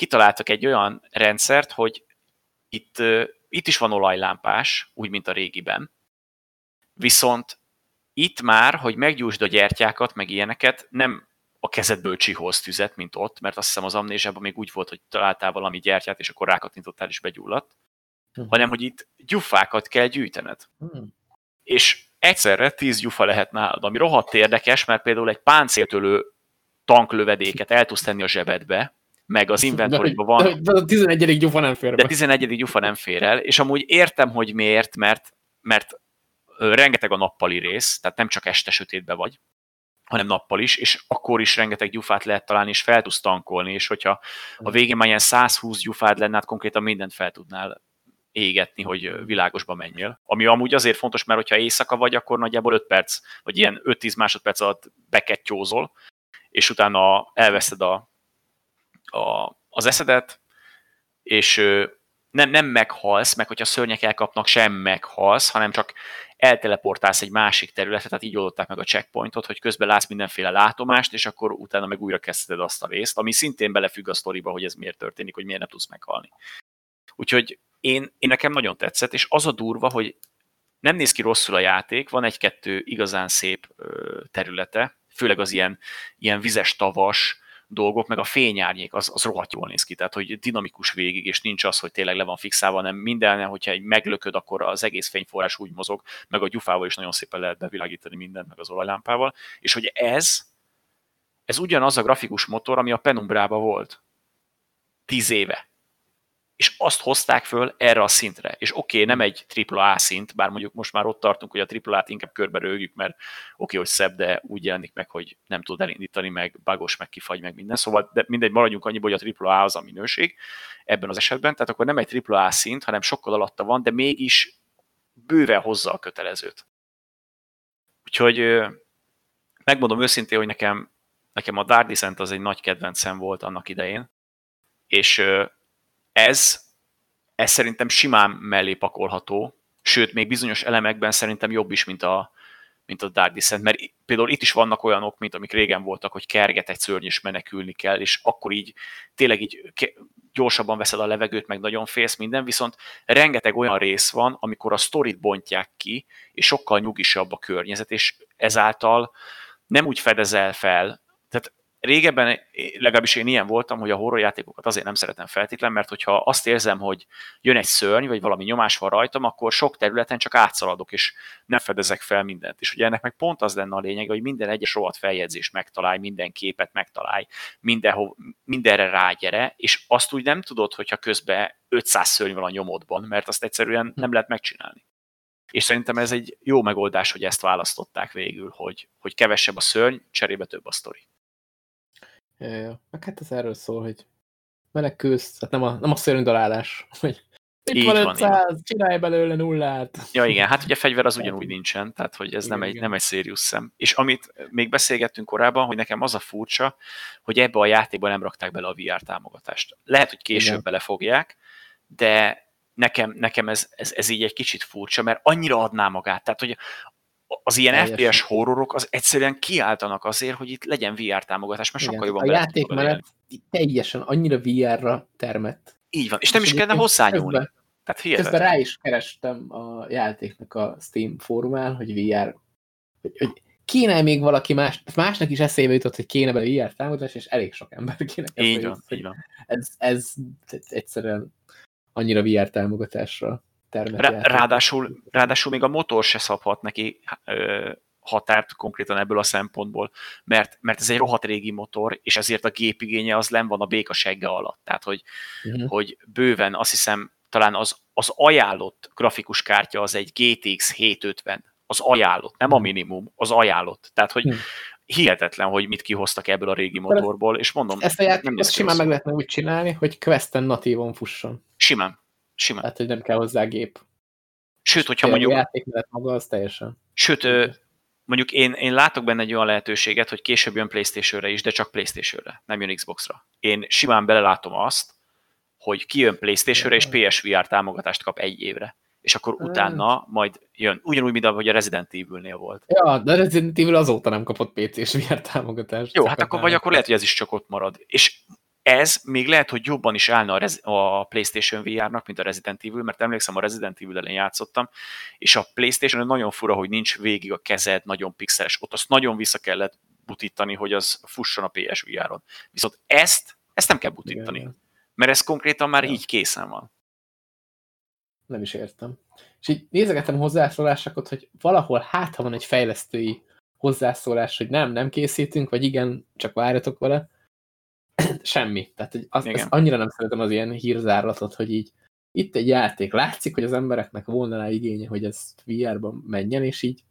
kitaláltak egy olyan rendszert, hogy itt itt is van olajlámpás, úgy, mint a régiben. Viszont itt már, hogy meggyújtsd a gyertyákat, meg ilyeneket, nem a kezedből csiholsz tüzet, mint ott, mert azt hiszem az amnézsában még úgy volt, hogy találtál valami gyertyát, és akkor rákattintottál és begyulladt, hm. hanem hogy itt gyufákat kell gyűjtened. Hm. És egyszerre tíz gyufa lehet nálad, ami rohadt érdekes, mert például egy páncéltölő tanklövedéket el tudsz tenni a zsebedbe, meg az inventoryban van. De, de a 11. gyufa nem fér be. De 11. gyufa nem fér el, és amúgy értem, hogy miért, mert, mert rengeteg a nappali rész, tehát nem csak este sötétbe vagy, hanem nappal is, és akkor is rengeteg gyufát lehet találni, és fel tudsz tankolni, és hogyha a végén már ilyen 120 gyufád lenne, hát konkrétan mindent fel tudnál égetni, hogy világosba menjél. Ami amúgy azért fontos, mert hogyha éjszaka vagy, akkor nagyjából 5 perc, vagy ilyen 5-10 másodperc alatt bekettyózol, és utána elveszed a a, az eszedet, és nem, nem meghalsz, meg hogyha szörnyek elkapnak, sem meghalsz, hanem csak elteleportálsz egy másik területre, tehát így oldották meg a checkpointot, hogy közben látsz mindenféle látomást, és akkor utána meg újra kezdheted azt a részt, ami szintén belefügg a sztoriba, hogy ez miért történik, hogy miért nem tudsz meghalni. Úgyhogy én, én nekem nagyon tetszett, és az a durva, hogy nem néz ki rosszul a játék, van egy-kettő igazán szép területe, főleg az ilyen, ilyen vizes tavas, dolgok, meg a fényárnyék az, az rohadt jól néz ki, tehát hogy dinamikus végig, és nincs az, hogy tényleg le van fixálva, hanem minden, hogyha egy meglököd, akkor az egész fényforrás úgy mozog, meg a gyufával is nagyon szépen lehet bevilágítani mindent, meg az olajlámpával, és hogy ez, ez ugyanaz a grafikus motor, ami a Penumbrába volt. Tíz éve és azt hozták föl erre a szintre. És oké, okay, nem egy AAA szint, bár mondjuk most már ott tartunk, hogy a AAA-t inkább körbe rögjük, mert oké, okay, hogy szebb, de úgy jelenik meg, hogy nem tud elindítani, meg bagos, meg kifagy, meg minden. Szóval de mindegy, maradjunk annyiból, hogy a AAA az a minőség ebben az esetben, tehát akkor nem egy AAA szint, hanem sokkal alatta van, de mégis bőven hozza a kötelezőt. Úgyhogy megmondom őszintén, hogy nekem, nekem a Dark Descent az egy nagy kedvencem volt annak idején, és ez, ez szerintem simán mellé pakolható, sőt, még bizonyos elemekben szerintem jobb is, mint a, mint a Dark Descent, mert például itt is vannak olyanok, mint amik régen voltak, hogy kerget egy szörny és menekülni kell, és akkor így tényleg így gyorsabban veszed a levegőt, meg nagyon félsz minden, viszont rengeteg olyan rész van, amikor a sztorit bontják ki, és sokkal nyugisabb a környezet, és ezáltal nem úgy fedezel fel, régebben legalábbis én ilyen voltam, hogy a horrorjátékokat azért nem szeretem feltétlen, mert hogyha azt érzem, hogy jön egy szörny, vagy valami nyomás van rajtam, akkor sok területen csak átszaladok, és nem fedezek fel mindent. És ugye ennek meg pont az lenne a lényeg, hogy minden egyes rohadt feljegyzést megtalálj, minden képet megtalálj, mindenhol, mindenre rágyere, és azt úgy nem tudod, hogyha közben 500 szörny van a nyomodban, mert azt egyszerűen nem lehet megcsinálni. És szerintem ez egy jó megoldás, hogy ezt választották végül, hogy, hogy kevesebb a szörny, cserébe több a sztori. Ja, ja. Meg hát ez erről szól, hogy menekülsz, hát nem a, nem a szörnydalálás, hogy itt van 500, van, csinálj belőle nullát. Ja igen, hát ugye fegyver az ugyanúgy nincsen, tehát hogy ez igen, nem, egy, igen. nem egy serious szem. És amit még beszélgettünk korábban, hogy nekem az a furcsa, hogy ebbe a játékba nem rakták bele a VR támogatást. Lehet, hogy később igen. belefogják, de nekem, nekem ez, ez, ez így egy kicsit furcsa, mert annyira adná magát. Tehát, hogy az ilyen Teljesen. FPS horrorok az egyszerűen kiáltanak azért, hogy itt legyen VR támogatás, mert sokkal jobban A játék mellett teljesen annyira VR-ra termett. Így van, és nem és is kellene hozzányúlni. Tehát hihetetlen. Közben rá is kerestem a játéknak a Steam fórumán, hogy VR, hogy, hogy kéne még valaki más, másnak is eszébe jutott, hogy kéne bele VR támogatás, és elég sok emberkinek így van, így van. Ez, ez egyszerűen annyira VR támogatásra termet Rá, ráadásul, ráadásul még a motor se szabhat neki ö, határt konkrétan ebből a szempontból, mert, mert ez egy rohadt régi motor, és ezért a gépigénye az nem van a béka segge alatt. Tehát, hogy, uh-huh. hogy bőven azt hiszem, talán az, az ajánlott grafikus kártya az egy GTX 750, az ajánlott, nem a mhm. minimum, az ajánlott. Tehát, hogy uh-huh. hihetetlen, hogy mit kihoztak ebből a régi motorból, és mondom, ezt a játékot simán meg lehetne úgy csinálni, hogy Questen natívon fusson. Simán. Simán. Tehát, hogy nem kell hozzá gép. Sőt, hogyha mondjuk... A játék maga az teljesen. Sőt, mondjuk én, én látok benne egy olyan lehetőséget, hogy később jön Playstation-re is, de csak Playstation-re, nem jön Xbox-ra. Én simán belelátom azt, hogy kijön Playstation-re és PSVR támogatást kap egy évre. És akkor utána majd jön, ugyanúgy, mint ahogy a Resident Evil-nél volt. Ja, de Resident Evil azóta nem kapott PC és VR támogatást. Jó, hát akkor, vagy akkor lehet, hogy ez is csak ott marad. És ez még lehet, hogy jobban is állna a, Rez- a PlayStation VR-nak, mint a Resident Evil, mert emlékszem, a Resident Evil ellen játszottam, és a PlayStation nagyon fura, hogy nincs végig a kezed, nagyon pixeles. Ott azt nagyon vissza kellett butítani, hogy az fusson a PSVR-on. Viszont ezt, ezt nem kell butítani. Igen, mert ez konkrétan már ja. így készen van. Nem is értem. És így nézegetem hozzászólásokat, hogy valahol hát, ha van egy fejlesztői hozzászólás, hogy nem, nem készítünk, vagy igen, csak várjatok vele, semmi. Tehát hogy az, az annyira nem szeretem az ilyen hírzárlatot, hogy így itt egy játék, látszik, hogy az embereknek volna rá igénye, hogy ez VR-ban menjen, és így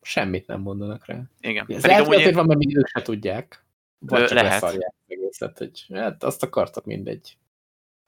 semmit nem mondanak rá. Igen. Ez lehet, hogy én... van, mert még ők se tudják. Vagy csak lehet. egészet, hogy hát azt akartak mindegy.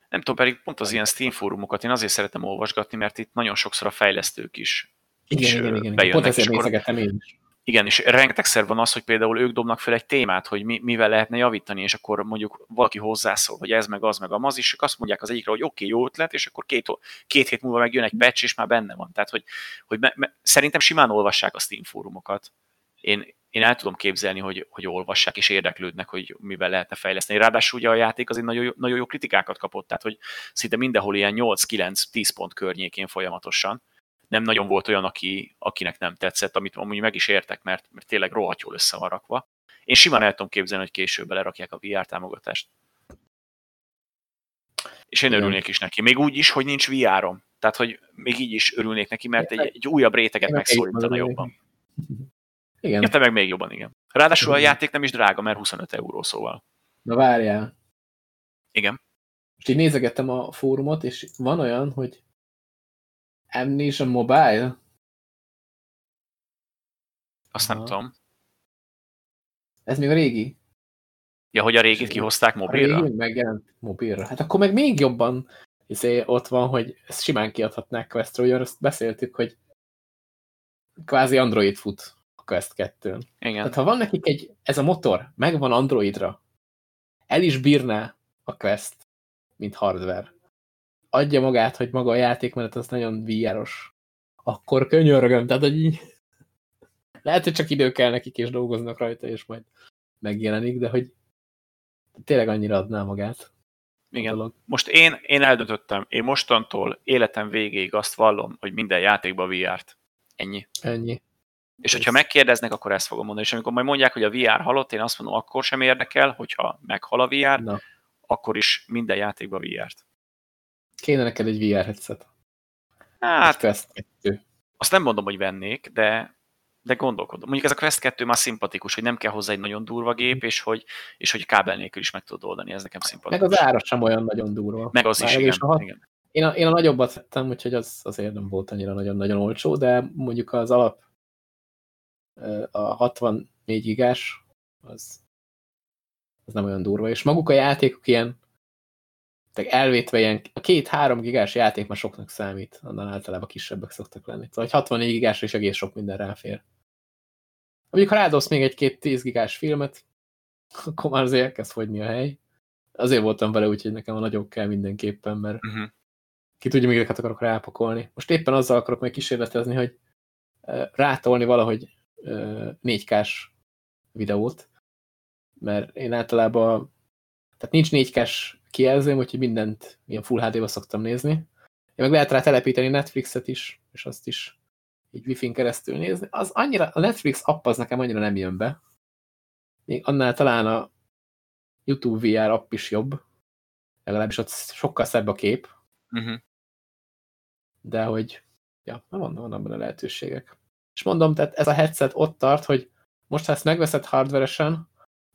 Nem tudom, pedig pont az ilyen Steam fórumokat én azért szeretem olvasgatni, mert itt nagyon sokszor a fejlesztők is, igen, is igen, igen, igen. Pont ezért nézegetem én is. Igen, és rengetegszer van az, hogy például ők dobnak fel egy témát, hogy mi, mivel lehetne javítani, és akkor mondjuk valaki hozzászól, hogy ez meg az meg a és azt mondják az egyikre, hogy oké, okay, jó ötlet, és akkor két, két hét múlva megjön egy patch, és már benne van. Tehát, hogy, hogy me, me, szerintem simán olvassák a Steam fórumokat. Én, én el tudom képzelni, hogy, hogy olvassák és érdeklődnek, hogy mivel lehetne fejleszteni. Ráadásul ugye a játék azért nagyon, nagyon jó kritikákat kapott, tehát hogy szinte mindenhol ilyen 8-9-10 pont környékén folyamatosan nem nagyon volt olyan, aki, akinek nem tetszett, amit amúgy meg is értek, mert, mert tényleg rohadt jól össze van rakva. Én simán el tudom képzelni, hogy később belerakják a VR támogatást. És én Igen. örülnék is neki. Még úgy is, hogy nincs VR-om. Tehát, hogy még így is örülnék neki, mert egy, egy újabb réteget megszólítana jobban. Igen. Ja, te meg még jobban, igen. Ráadásul a játék nem is drága, mert 25 euró, szóval. Na várjál. Igen. Most így nézegettem a fórumot, és van olyan, hogy Amnesia Mobile? Azt nem tudom. Ez még a régi? Ja, hogy a régit kihozták mobilra? A régi megjelent mobilra. Hát akkor meg még jobban izé, ott van, hogy ezt simán kiadhatnák Questra, ugyan azt beszéltük, hogy kvázi Android fut a Quest 2-n. Igen. Tehát ha van nekik egy, ez a motor, megvan Androidra, el is bírná a Quest, mint hardware adja magát, hogy maga a játékmenet az nagyon VR-os, akkor könyörgöm, tehát hogy így lehet, hogy csak idő kell nekik, és dolgoznak rajta, és majd megjelenik, de hogy tényleg annyira adná magát. Igen. Most én, én eldöntöttem, én mostantól életem végéig azt vallom, hogy minden játékban VR-t. Ennyi. Ennyi. És hogyha megkérdeznek, akkor ezt fogom mondani. És amikor majd mondják, hogy a VR halott, én azt mondom, akkor sem érdekel, hogyha meghal a VR, Na. akkor is minden játékban VR-t. Kéne neked egy VR headset. Hát, Quest 2. Azt nem mondom, hogy vennék, de, de gondolkodom. Mondjuk ez a Quest 2 már szimpatikus, hogy nem kell hozzá egy nagyon durva gép, és hogy, és hogy kábel nélkül is meg tudod oldani, ez nekem szimpatikus. Meg az ára sem olyan nagyon durva. Meg az is, igen, a igen. Én a, én a nagyobbat vettem, úgyhogy az azért nem volt annyira nagyon-nagyon olcsó, de mondjuk az alap a 64 gigás, az, az nem olyan durva, és maguk a játékok ilyen tehát elvétve ilyen a két-három gigás játék már soknak számít, annál általában kisebbek szoktak lenni. Szóval egy 64 gigásra is egész sok minden ráfér. Mondjuk, ha rádolsz még egy-két 10 gigás filmet, akkor már azért elkezd fogyni a hely. Azért voltam vele, úgyhogy nekem a nagyobb kell mindenképpen, mert uh mhm. -huh. ki tudja, még ezeket akarok rápakolni. Most éppen azzal akarok meg kísérletezni, hogy rátolni valahogy 4K-s videót, mert én általában tehát nincs 4K-s kijelzőm, úgyhogy mindent ilyen Full HD-ba szoktam nézni. Én meg lehet rá telepíteni Netflixet is, és azt is így Wi-Fi-n keresztül nézni. Az annyira, a Netflix app az nekem annyira nem jön be. Még annál talán a YouTube VR app is jobb. Legalábbis ott sokkal szebb a kép. Uh mhm. -huh. De hogy, ja, van, van benne lehetőségek. És mondom, tehát ez a headset ott tart, hogy most ha ezt megveszed hardveresen,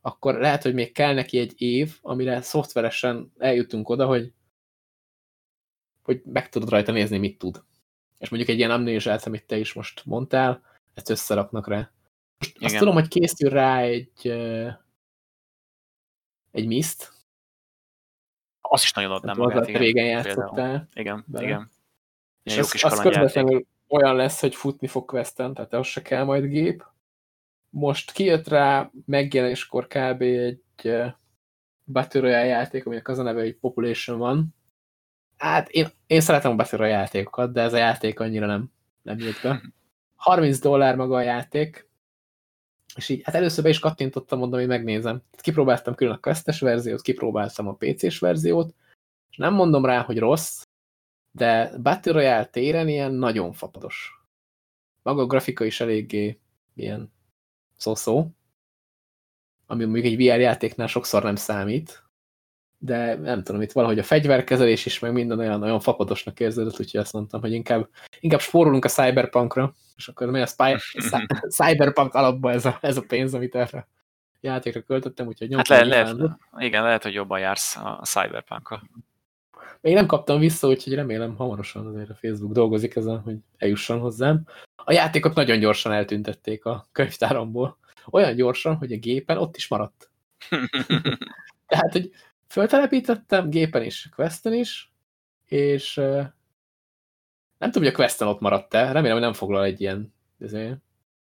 akkor lehet, hogy még kell neki egy év, amire szoftveresen eljutunk oda, hogy, hogy meg tudod rajta nézni, mit tud. És mondjuk egy ilyen amnézsát, amit te is most mondtál, ezt összeraknak rá. Most Igen. azt tudom, hogy készül rá egy egy miszt. Azt is nagyon adnám magát, igen. Régen játszottál. Igen, vele. igen. És az, az közvetlenül olyan lesz, hogy futni fog questen, tehát az se kell majd gép. Most kijött rá megjelenéskor kb. egy Battle Royale játék, aminek az a neve, hogy Population van. Hát én, én szeretem a Battle Royale játékokat, de ez a játék annyira nem, nem jött be. 30 dollár maga a játék, és így, hát először be is kattintottam, mondom, hogy megnézem. Kipróbáltam külön a questes verziót, kipróbáltam a PC-s verziót, és nem mondom rá, hogy rossz, de Battle Royale téren ilyen nagyon fapados. Maga a grafika is eléggé ilyen szó-szó, ami még egy VR játéknál sokszor nem számít, de nem tudom, itt valahogy a fegyverkezelés is, meg minden olyan, olyan fapadosnak érződött, úgyhogy azt mondtam, hogy inkább, inkább spórolunk a Cyberpunkra, és akkor mi a spy, Cyberpunk alapban ez a, ez a pénz, amit erre játékra költöttem, úgyhogy hát le, lehet, igen, lehet, hogy jobban jársz a Cyberpunk-kal. Még nem kaptam vissza, úgyhogy remélem hamarosan azért a Facebook dolgozik ezen, hogy eljusson hozzám. A játékot nagyon gyorsan eltüntették a könyvtáromból. Olyan gyorsan, hogy a gépen ott is maradt. Tehát, hogy föltelepítettem gépen is, questen is, és nem tudom, hogy a questen ott maradt-e. Remélem, hogy nem foglal egy ilyen, ezért,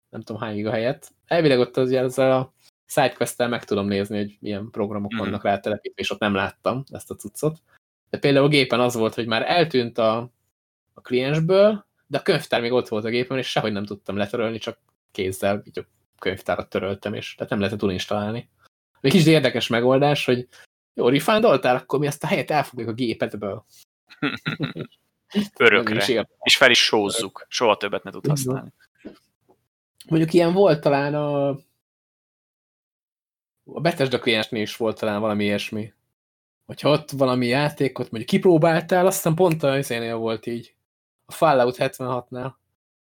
nem tudom hány a helyet. Elvileg ott az, ezzel a sidequest meg tudom nézni, hogy milyen programok mm. vannak rá telepítve, és ott nem láttam ezt a cuccot. De például gépen az volt, hogy már eltűnt a, a kliensből, de a könyvtár még ott volt a gépen, és sehogy nem tudtam letörölni, csak kézzel így a könyvtárat töröltem, és tehát nem lehetett uninstalálni. Még kis érdekes megoldás, hogy jó, refindoltál, akkor mi ezt a helyet elfogjuk a gépedből. Örökre. És fel is sózzuk. Soha többet ne tud használni. Mondjuk ilyen volt talán a a Bethesda kliensnél is volt talán valami ilyesmi. Hogyha ott valami játékot mondjuk kipróbáltál, azt hiszem pont a izénél volt így. A Fallout 76-nál.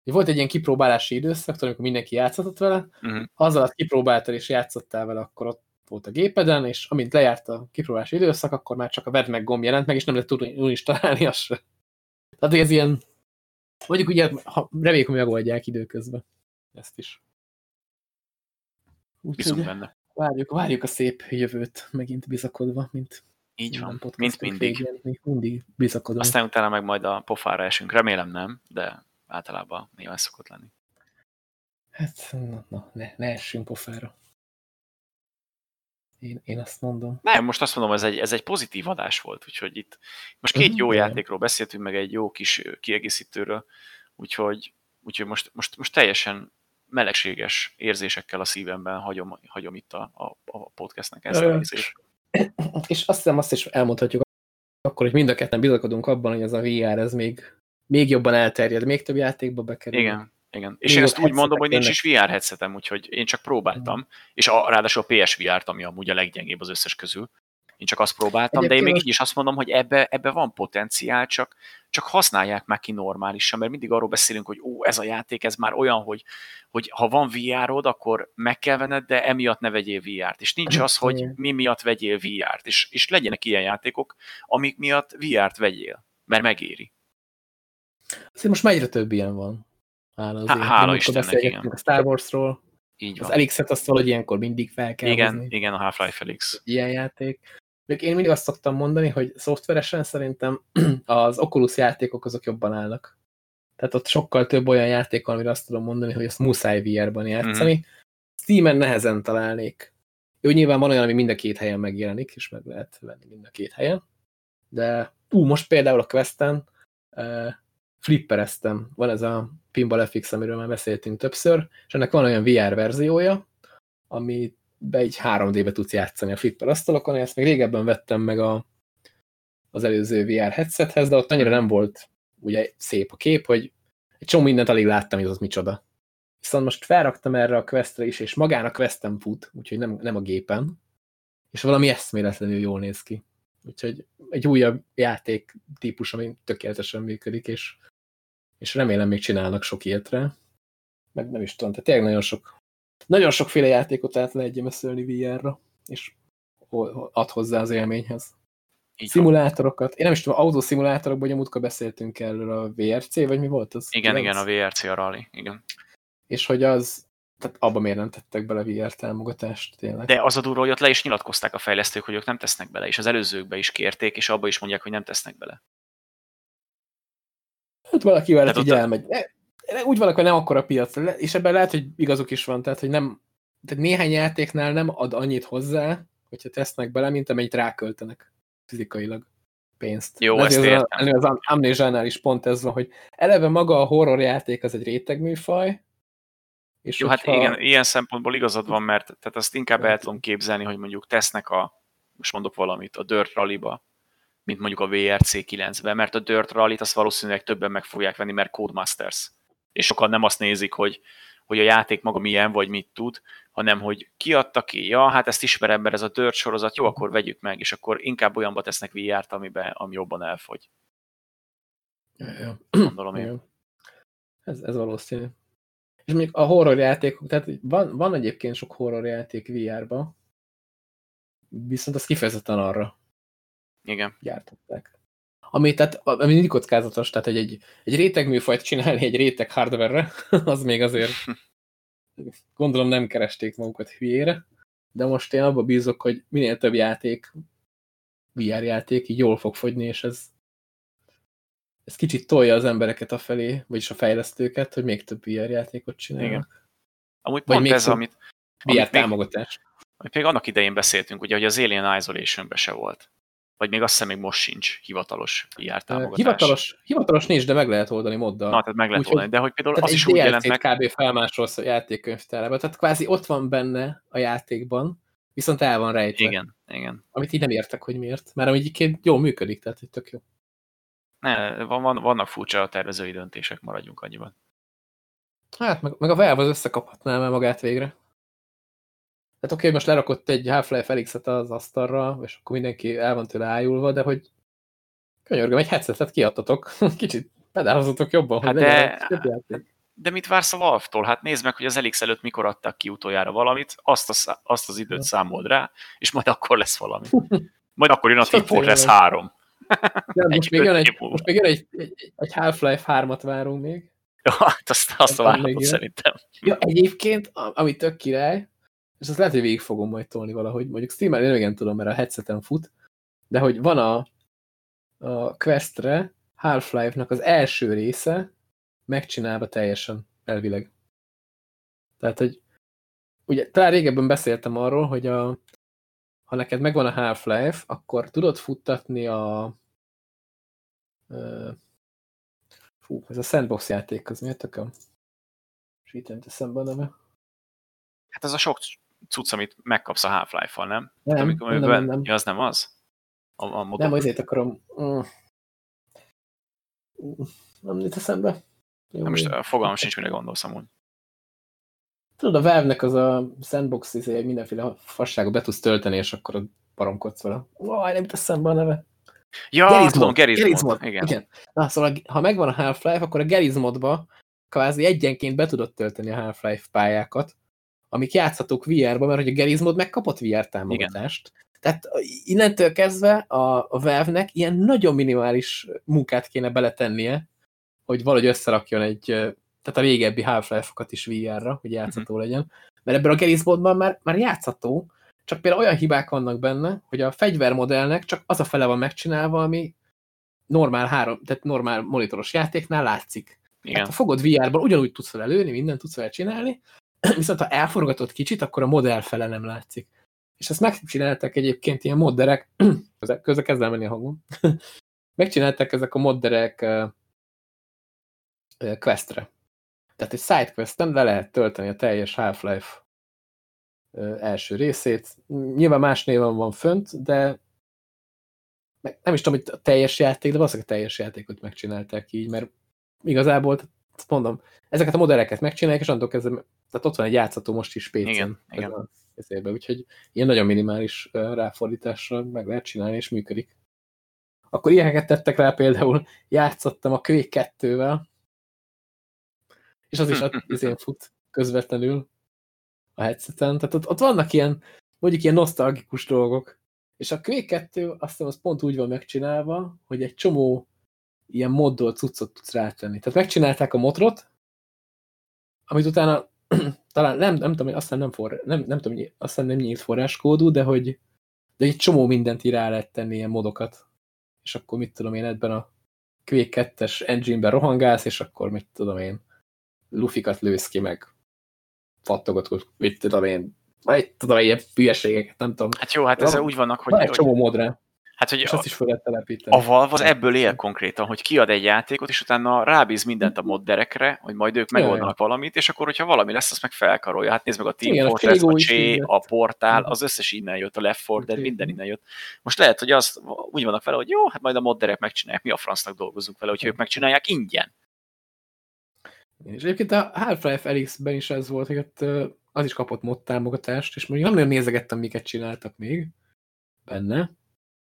Volt egy ilyen kipróbálási időszak, amikor mindenki játszott vele, uh mhm. azzal, kipróbáltál és játszottál vele, akkor ott volt a gépeden, és amint lejárt a kipróbálási időszak, akkor már csak a vedd meg gomb jelent meg, és nem lehet tudni is találni azt se. Tehát ez ilyen, mondjuk ugye, ha reméljük, hogy megoldják időközben ezt is. Úgyhogy benne. Várjuk, várjuk a szép jövőt, megint bizakodva, mint így van, mint mindig. Végén, mindig bizakodom. Aztán utána meg majd a pofára esünk. Remélem nem, de általában nyilván szokott lenni. Hát, na, na ne, ne essünk pofára. Én, én azt mondom. Nem, most azt mondom, ez egy, ez egy pozitív adás volt, úgyhogy itt most két jó játékról beszéltünk, meg egy jó kis kiegészítőről, úgyhogy, úgyhogy most, most, most teljesen melegséges érzésekkel a szívemben hagyom, hagyom itt a, a, a podcastnek ezt a részét. És azt hiszem azt is elmondhatjuk akkor, hogy mind a ketten bizakodunk abban, hogy ez a VR ez még, még jobban elterjed, még több játékba bekerül. Igen, igen. És én ezt úgy mondom, hogy nincs is VR headsetem, úgyhogy én csak próbáltam, mm. és a, ráadásul a PSVR-t, ami amúgy a leggyengébb az összes közül. Én csak azt próbáltam, Egyébként de én még így is azt mondom, hogy ebbe, ebbe van potenciál, csak, csak használják meg ki normálisan, mert mindig arról beszélünk, hogy ó, ez a játék, ez már olyan, hogy, hogy ha van VR-od, akkor meg kell venned, de emiatt ne vegyél VR-t. És nincs az, hogy mi miatt vegyél VR-t. És, és legyenek ilyen játékok, amik miatt VR-t vegyél, mert megéri. Azért most már egyre több ilyen van. Hála, azért. Hála Istennek, igen. A Star Wars-ról. Így van. Az Elix-et azt valahogy ilyenkor mindig fel kell Igen, hozni. igen a Half-Life Elix. Ilyen játék. Még én mindig azt szoktam mondani, hogy szoftveresen szerintem az Oculus játékok azok jobban állnak. Tehát ott sokkal több olyan játék van, amire azt tudom mondani, hogy ezt muszáj VR-ban játszani. Mm. Steam-en nehezen találnék. Jó, nyilván van olyan, ami mind a két helyen megjelenik, és meg lehet venni mind a két helyen. De ú, most például a Questen uh, flippereztem. Van ez a Pinball FX, amiről már beszéltünk többször, és ennek van olyan VR verziója, amit be egy 3D-be tudsz játszani a flipper asztalokon, ezt még régebben vettem meg a, az előző VR headsethez, de ott annyira nem volt ugye szép a kép, hogy egy csomó mindent alig láttam, hogy az micsoda. Viszont most felraktam erre a questre is, és magán a questem fut, úgyhogy nem, nem a gépen, és valami eszméletlenül jól néz ki. Úgyhogy egy újabb játék típus, ami tökéletesen működik, és, és remélem még csinálnak sok ilyetre. meg nem is tudom, tehát tényleg nagyon sok, nagyon sokféle játékot át lehet gyemeszölni VR-ra, és ad hozzá az élményhez. Így Szimulátorokat. Én nem is tudom, autószimulátorokban, hogy a múltkor beszéltünk erről a VRC, vagy mi volt az? Igen, igen, a VRC a rally, igen. És hogy az, tehát abban miért nem tettek bele VR támogatást tényleg. De az a durva, hogy ott le is nyilatkozták a fejlesztők, hogy ők nem tesznek bele, és az előzőkbe is kérték, és abba is mondják, hogy nem tesznek bele. Hát valaki vele így elmegy. Úgy van, hogy nem akkora piac, és ebben lehet, hogy igazuk is van, tehát hogy nem, tehát néhány játéknál nem ad annyit hozzá, hogyha tesznek bele, mint amennyit ráköltenek fizikailag pénzt. Jó, ezt értem. Az, az Amnézsánál is pont ez van, hogy eleve maga a horror játék az egy rétegműfaj, és Jó, hát hogyha... hát igen, ilyen szempontból igazad van, mert tehát azt inkább el tudom képzelni, hogy mondjuk tesznek a, most mondok valamit, a Dirt Rally-ba, mint mondjuk a VRC 9-ben, mert a Dirt Rally-t azt valószínűleg többen meg fogják venni, mert Codemasters. És sokan nem azt nézik, hogy, hogy a játék maga milyen, vagy mit tud, hanem hogy kiadta ki, ja, hát ezt ismerem, mert ez a Dirt sorozat, jó, akkor vegyük meg, és akkor inkább olyanba tesznek VR-t, amiben, ami jobban elfogy. Ja, ja. Gondolom én. Ja. Ez, ez valószínű. És még a horror játékok, tehát van, van egyébként sok horror játék VR-ba, viszont az kifejezetten arra Igen. gyártották. Ami, tehát, ami mindig kockázatos, tehát egy, egy, egy réteg műfajt csinálni egy réteg hardware-re, az még azért gondolom nem keresték magukat hülyére, de most én abba bízok, hogy minél több játék, VR játék így jól fog fogyni, és ez, ez kicsit tolja az embereket a felé, vagyis a fejlesztőket, hogy még több VR játékot csinálnak. Igen. Amúgy Vagy pont ez, amit... VR amit támogatás. Még, amit még annak idején beszéltünk, ugye, hogy az Alien isolation se volt. Vagy még azt hiszem még most sincs hivatalos VR támogatás. Hivatalos, hivatalos nincs, de meg lehet oldani moddal. Na, tehát meg lehet Úgy, oldani, de hogy például az is úgy jelent meg... kb. felmásolsz a játékkönyvtárába, tehát kvázi ott van benne a játékban, viszont el van rejtve. Igen, igen. Amit így nem értek, hogy miért. Mert egyébként jól működik, tehát hogy tök jó. Ne, van, van, vannak furcsa tervezői döntések, maradjunk annyiban. Hát, meg, meg a Valve az összekaphatná már magát végre. Tehát oké, okay, most lerakott egy Half-Life elix az asztalra, és akkor mindenki el van tőle ájulva, de hogy könyörgöm, egy headsetet kiadtatok, kicsit pedálozatok jobban, hát hogy de, de mit vársz a Valve-tól? Hát nézd meg, hogy az Elix előtt mikor adtak ki utoljára valamit, azt, a, azt az időt számold rá, és majd akkor lesz valami. Majd akkor jön a Team Fortress 3. De most, még jön egy, most még jön egy, egy, egy Half-Life 3-at várunk még. Ja, hát azt, azt várhatod szerintem. Ja, egyébként, ami tök király, és azt lehet, hogy végig fogom majd tolni valahogy. Mondjuk Steam-el én igen tudom, mert a headseten fut, de hogy van a, a Questre Half-Life-nak az első része megcsinálva teljesen elvileg. Tehát, hogy ugye talán régebben beszéltem arról, hogy a, ha neked megvan a Half-Life, akkor tudod futtatni a uh, fú, ez a sandbox játék, az miért tököm? És itt eszembe a neve. Hát ez a sok cucc, amit megkapsz a Half-Life-val, nem? Nem, amikor, nem, nem, nem. Ja, az nem az? A, a nem, azért akarom... Mm. Nem jut eszembe. Jó, nem most fogalmam sincs, mire gondolsz amúgy. Tudod, a Valve-nek az a sandbox izé, mindenféle fasságot be tudsz tölteni, és akkor baromkodsz vele. Vaj, nem jut eszembe a neve. Ja, Gerizmod. tudom, Gerizmod. Igen. Igen. Na, szóval ha megvan a Half-Life, akkor a Gerizmodba kvázi egyenként be tudod tölteni a Half-Life pályákat, amik játszhatók VR-ba, mert hogy a Gerizmod megkapott VR támogatást. Igen. Tehát innentől kezdve a, a Valve-nek ilyen nagyon minimális munkát kéne beletennie, hogy valahogy összerakjon egy, tehát a régebbi Half-Life-okat is VR-ra, hogy játszható uh. -huh. legyen. Mert ebben a Gerizmodban már, már játszható, csak például olyan hibák vannak benne, hogy a fegyvermodellnek csak az a fele van megcsinálva, ami normál három, tehát normál monitoros játéknál látszik. Igen. Hát, ha fogod VR-ban, ugyanúgy tudsz vele lőni, mindent tudsz vele csinálni, viszont ha elforgatod kicsit, akkor a modell fele nem látszik. És ezt megcsináltak egyébként ilyen modderek, közben kezd menni a hangom, megcsináltak ezek a modderek questre. Tehát egy side questen le lehet tölteni a teljes Half-Life első részét. Nyilván más néven van fönt, de nem is tudom, hogy a teljes játék, de valószínűleg a teljes játékot megcsinálták így, mert igazából, mondom, ezeket a modelleket megcsinálják, és annól kezdve tehát ott van egy játszható most is PC-n. Igen, igen. Ezérbe, úgyhogy ilyen nagyon minimális ráfordításra meg lehet csinálni, és működik. Akkor ilyeneket tettek rá például, játszottam a Quake 2-vel, és az is izén fut közvetlenül a headseten. Tehát ott, ott vannak ilyen, mondjuk ilyen nosztalgikus dolgok. És a Quake 2 azt hiszem, az pont úgy van megcsinálva, hogy egy csomó ilyen moddol cuccot tudsz rátenni. Tehát megcsinálták a motrot, amit utána talán nem, nem tudom, aztán nem, for, nem, nem tudom, aztán nem nyílt forráskódú, de hogy de egy csomó mindent így rá lehet tenni ilyen modokat. És akkor mit tudom én ebben a Quake 2-es engine-ben rohangálsz, és akkor mit tudom én, lufikat lősz ki, meg fattogot, mit tudom én, vagy tudom, ilyen hülyeségeket, nem tudom. Hát jó, hát ezzel úgy vannak, hogy... Van egy csomó mod rá. Hát, hogy és azt is fel lehet telepíteni. A Valve az ebből él konkrétan, hogy kiad egy játékot, és utána rábíz mindent a modderekre, hogy majd ők megoldanak valamit, és akkor, hogyha valami lesz, azt meg felkarolja. Hát nézd meg a Team Igen, Fortress, a, a Csé, a Portál, az összes innen jött, a Left 4 Dead, minden innen jött. Most lehet, hogy az úgy vannak vele, hogy jó, hát majd a modderek megcsinálják, mi a francnak dolgozunk vele, hogy ők megcsinálják ingyen. És egyébként a Half-Life Alyx-ben is ez volt, hogy az is kapott mod támogatást, és mondjuk nem nagyon nézegettem, miket csináltak még benne,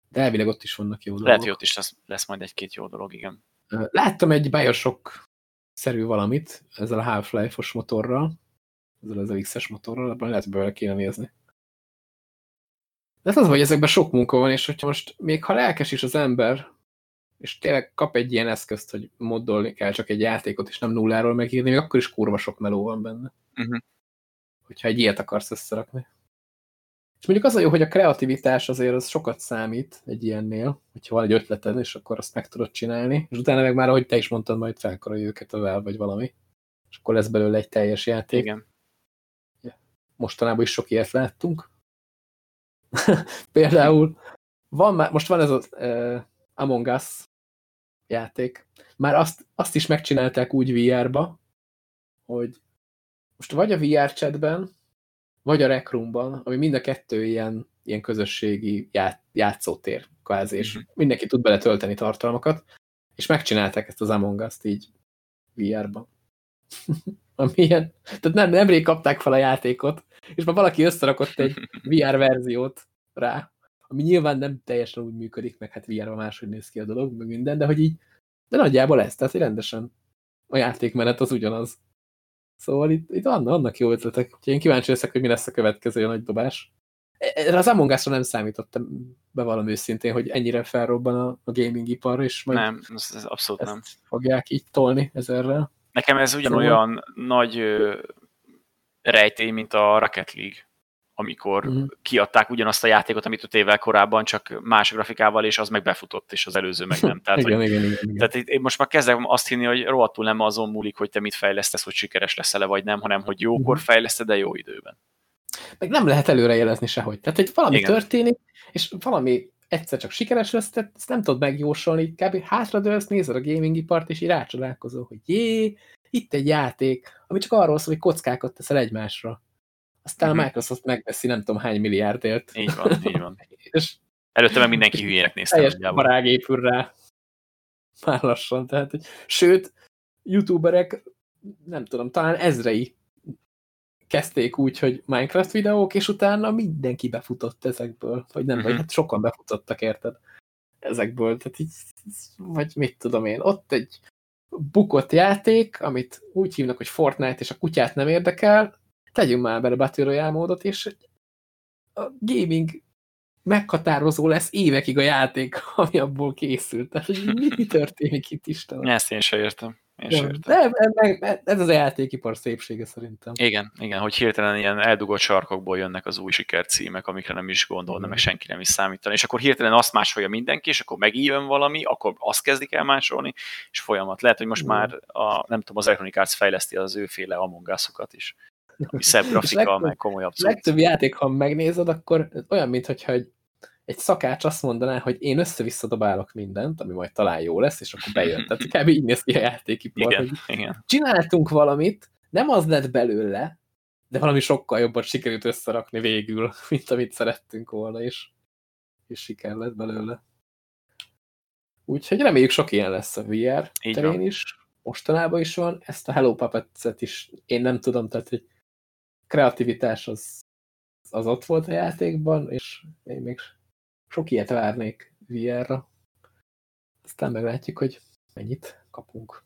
de elvileg ott is vannak jó dolgok. Lehet, hogy ott is lesz, lesz majd egy-két jó dolog, igen. Láttam egy Bioshock-szerű valamit ezzel a Half-Life-os motorral, ezzel az Elixes motorral, abban lehet, bele kéne nézni. De az, hogy ezekben sok munka van, és hogyha most még ha lelkes is az ember, és tényleg kap egy ilyen eszközt, hogy moddolni kell csak egy játékot, és nem nulláról megírni, még akkor is kurva sok meló van benne. Uh mhm. -huh. Hogyha egy ilyet akarsz összerakni. És mondjuk az a jó, hogy a kreativitás azért az sokat számít egy ilyennél, hogyha van egy ötleted, és akkor azt meg tudod csinálni, és utána meg már, ahogy te is mondtad, majd felkarolja őket a Valve vagy valami, és akkor lesz belőle egy teljes játék. Igen. Mostanában is sok ilyet láttunk. Például van már, most van ez az uh, Among Us játék. Már azt, azt is megcsinálták úgy VR-ba, hogy most vagy a VR chatben, vagy a Rec Room-ban, ami mind a kettő ilyen, ilyen közösségi ját, játszótér, kvázi, és mm -hmm. mindenki tud bele tölteni tartalmakat, és megcsinálták ezt az Among Us-t így VR-ban. ami ilyen, tehát nem, nemrég kapták fel a játékot, és már valaki összerakott egy VR verziót rá, ami nyilván nem teljesen úgy működik, meg hát VR-ban máshogy néz ki a dolog, meg minden, de hogy így, de nagyjából ez, tehát hogy rendesen a játékmenet az ugyanaz. Szóval itt, itt vannak, jó ötletek. Úgyhogy én kíváncsi leszek, hogy mi lesz a következő nagy dobás. Erre az Among Us-ra nem számítottam be valami őszintén, hogy ennyire felrobban a, a gaming ipar, és majd nem, ez, ez abszolút nem. fogják így tolni ezerrel. Nekem ez ugyanolyan szóval... nagy ö, rejtély, mint a Rocket League amikor uh-huh. kiadták ugyanazt a játékot, amit öt évvel korábban, csak más grafikával, és az meg befutott, és az előző meg nem. Tehát, igen, hogy, igen, igen, igen. tehát én most már kezdem azt hinni, hogy rohadtul nem azon múlik, hogy te mit fejlesztesz, hogy sikeres leszel-e, vagy nem, hanem hogy jókor uh-huh. fejleszted, de jó időben. Meg nem lehet előrejelezni sehogy. Tehát, hogy valami igen. történik, és valami egyszer csak sikeres lesz, tehát ezt nem tudod megjósolni, kb. hátradőlsz, nézed a gamingipart, és így rácsodálkozol, hogy jé, itt egy játék, ami csak arról szól, hogy kockákat teszel egymásra aztán a mhm. Microsoft megveszi nem tudom hány milliárdért. Így van, így van. És Előtte meg mindenki hülyének nézte. Teljes barág épül rá. Már lassan. Tehát, hogy, sőt, youtuberek, nem tudom, talán ezrei kezdték úgy, hogy Minecraft videók, és utána mindenki befutott ezekből. Vagy nem, uh -huh. vagy mhm. hát sokan befutottak, érted? Ezekből. Tehát így, vagy mit tudom én, ott egy bukott játék, amit úgy hívnak, hogy Fortnite, és a kutyát nem érdekel, tegyünk már bele Battle Royale módot, és a gaming meghatározó lesz évekig a játék, ami abból készült. Tehát, hogy mi, mi történik itt Istenem? Ezt én sem értem. Én sem értem. De, ez az a játékipar szépsége szerintem. Igen, igen, hogy hirtelen ilyen eldugott sarkokból jönnek az új sikercímek, amikre nem is gondolna, mm. meg senki nem is számítani, és akkor hirtelen azt másolja mindenki, és akkor megijön valami, akkor azt kezdik el másolni, és folyamat. Lehet, hogy most mm. már a, nem tudom, az Electronic Arts fejleszti az őféle Among Us-okat is ami szebb grafika, legtöbb, meg komolyabb cucc. Legtöbb játék, ha megnézed, akkor olyan, mintha egy, egy szakács azt mondaná, hogy én össze-vissza dobálok mindent, ami majd talán jó lesz, és akkor bejön. Tehát kb. így néz ki a játékipar, igen, hogy igen. csináltunk valamit, nem az lett belőle, de valami sokkal jobban sikerült összerakni végül, mint amit szerettünk volna, és, és siker lett belőle. Úgyhogy reméljük sok ilyen lesz a VR Így terén van. is. Mostanában is van. Ezt a Hello Puppets-et is én nem tudom, tehát hogy kreativitás az, az ott volt a játékban, és én még sok ilyet várnék VR-ra. Aztán meglátjuk, hogy mennyit kapunk.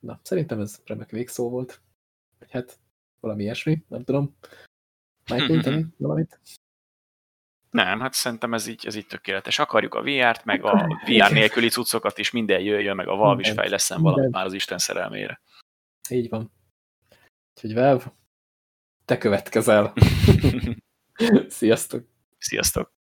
Na, szerintem ez remek végszó volt. Vagy hát valami ilyesmi, nem tudom. Megkülteni valamit? Nem, hát szerintem ez így, ez így tökéletes. Akarjuk a VR-t, meg a VR nélküli cuccokat is, minden jöjjön, meg a Valve is fejleszem valamit már az Isten szerelmére. Így van. Úgyhogy Valve, te következel. Sziasztok! Sziasztok!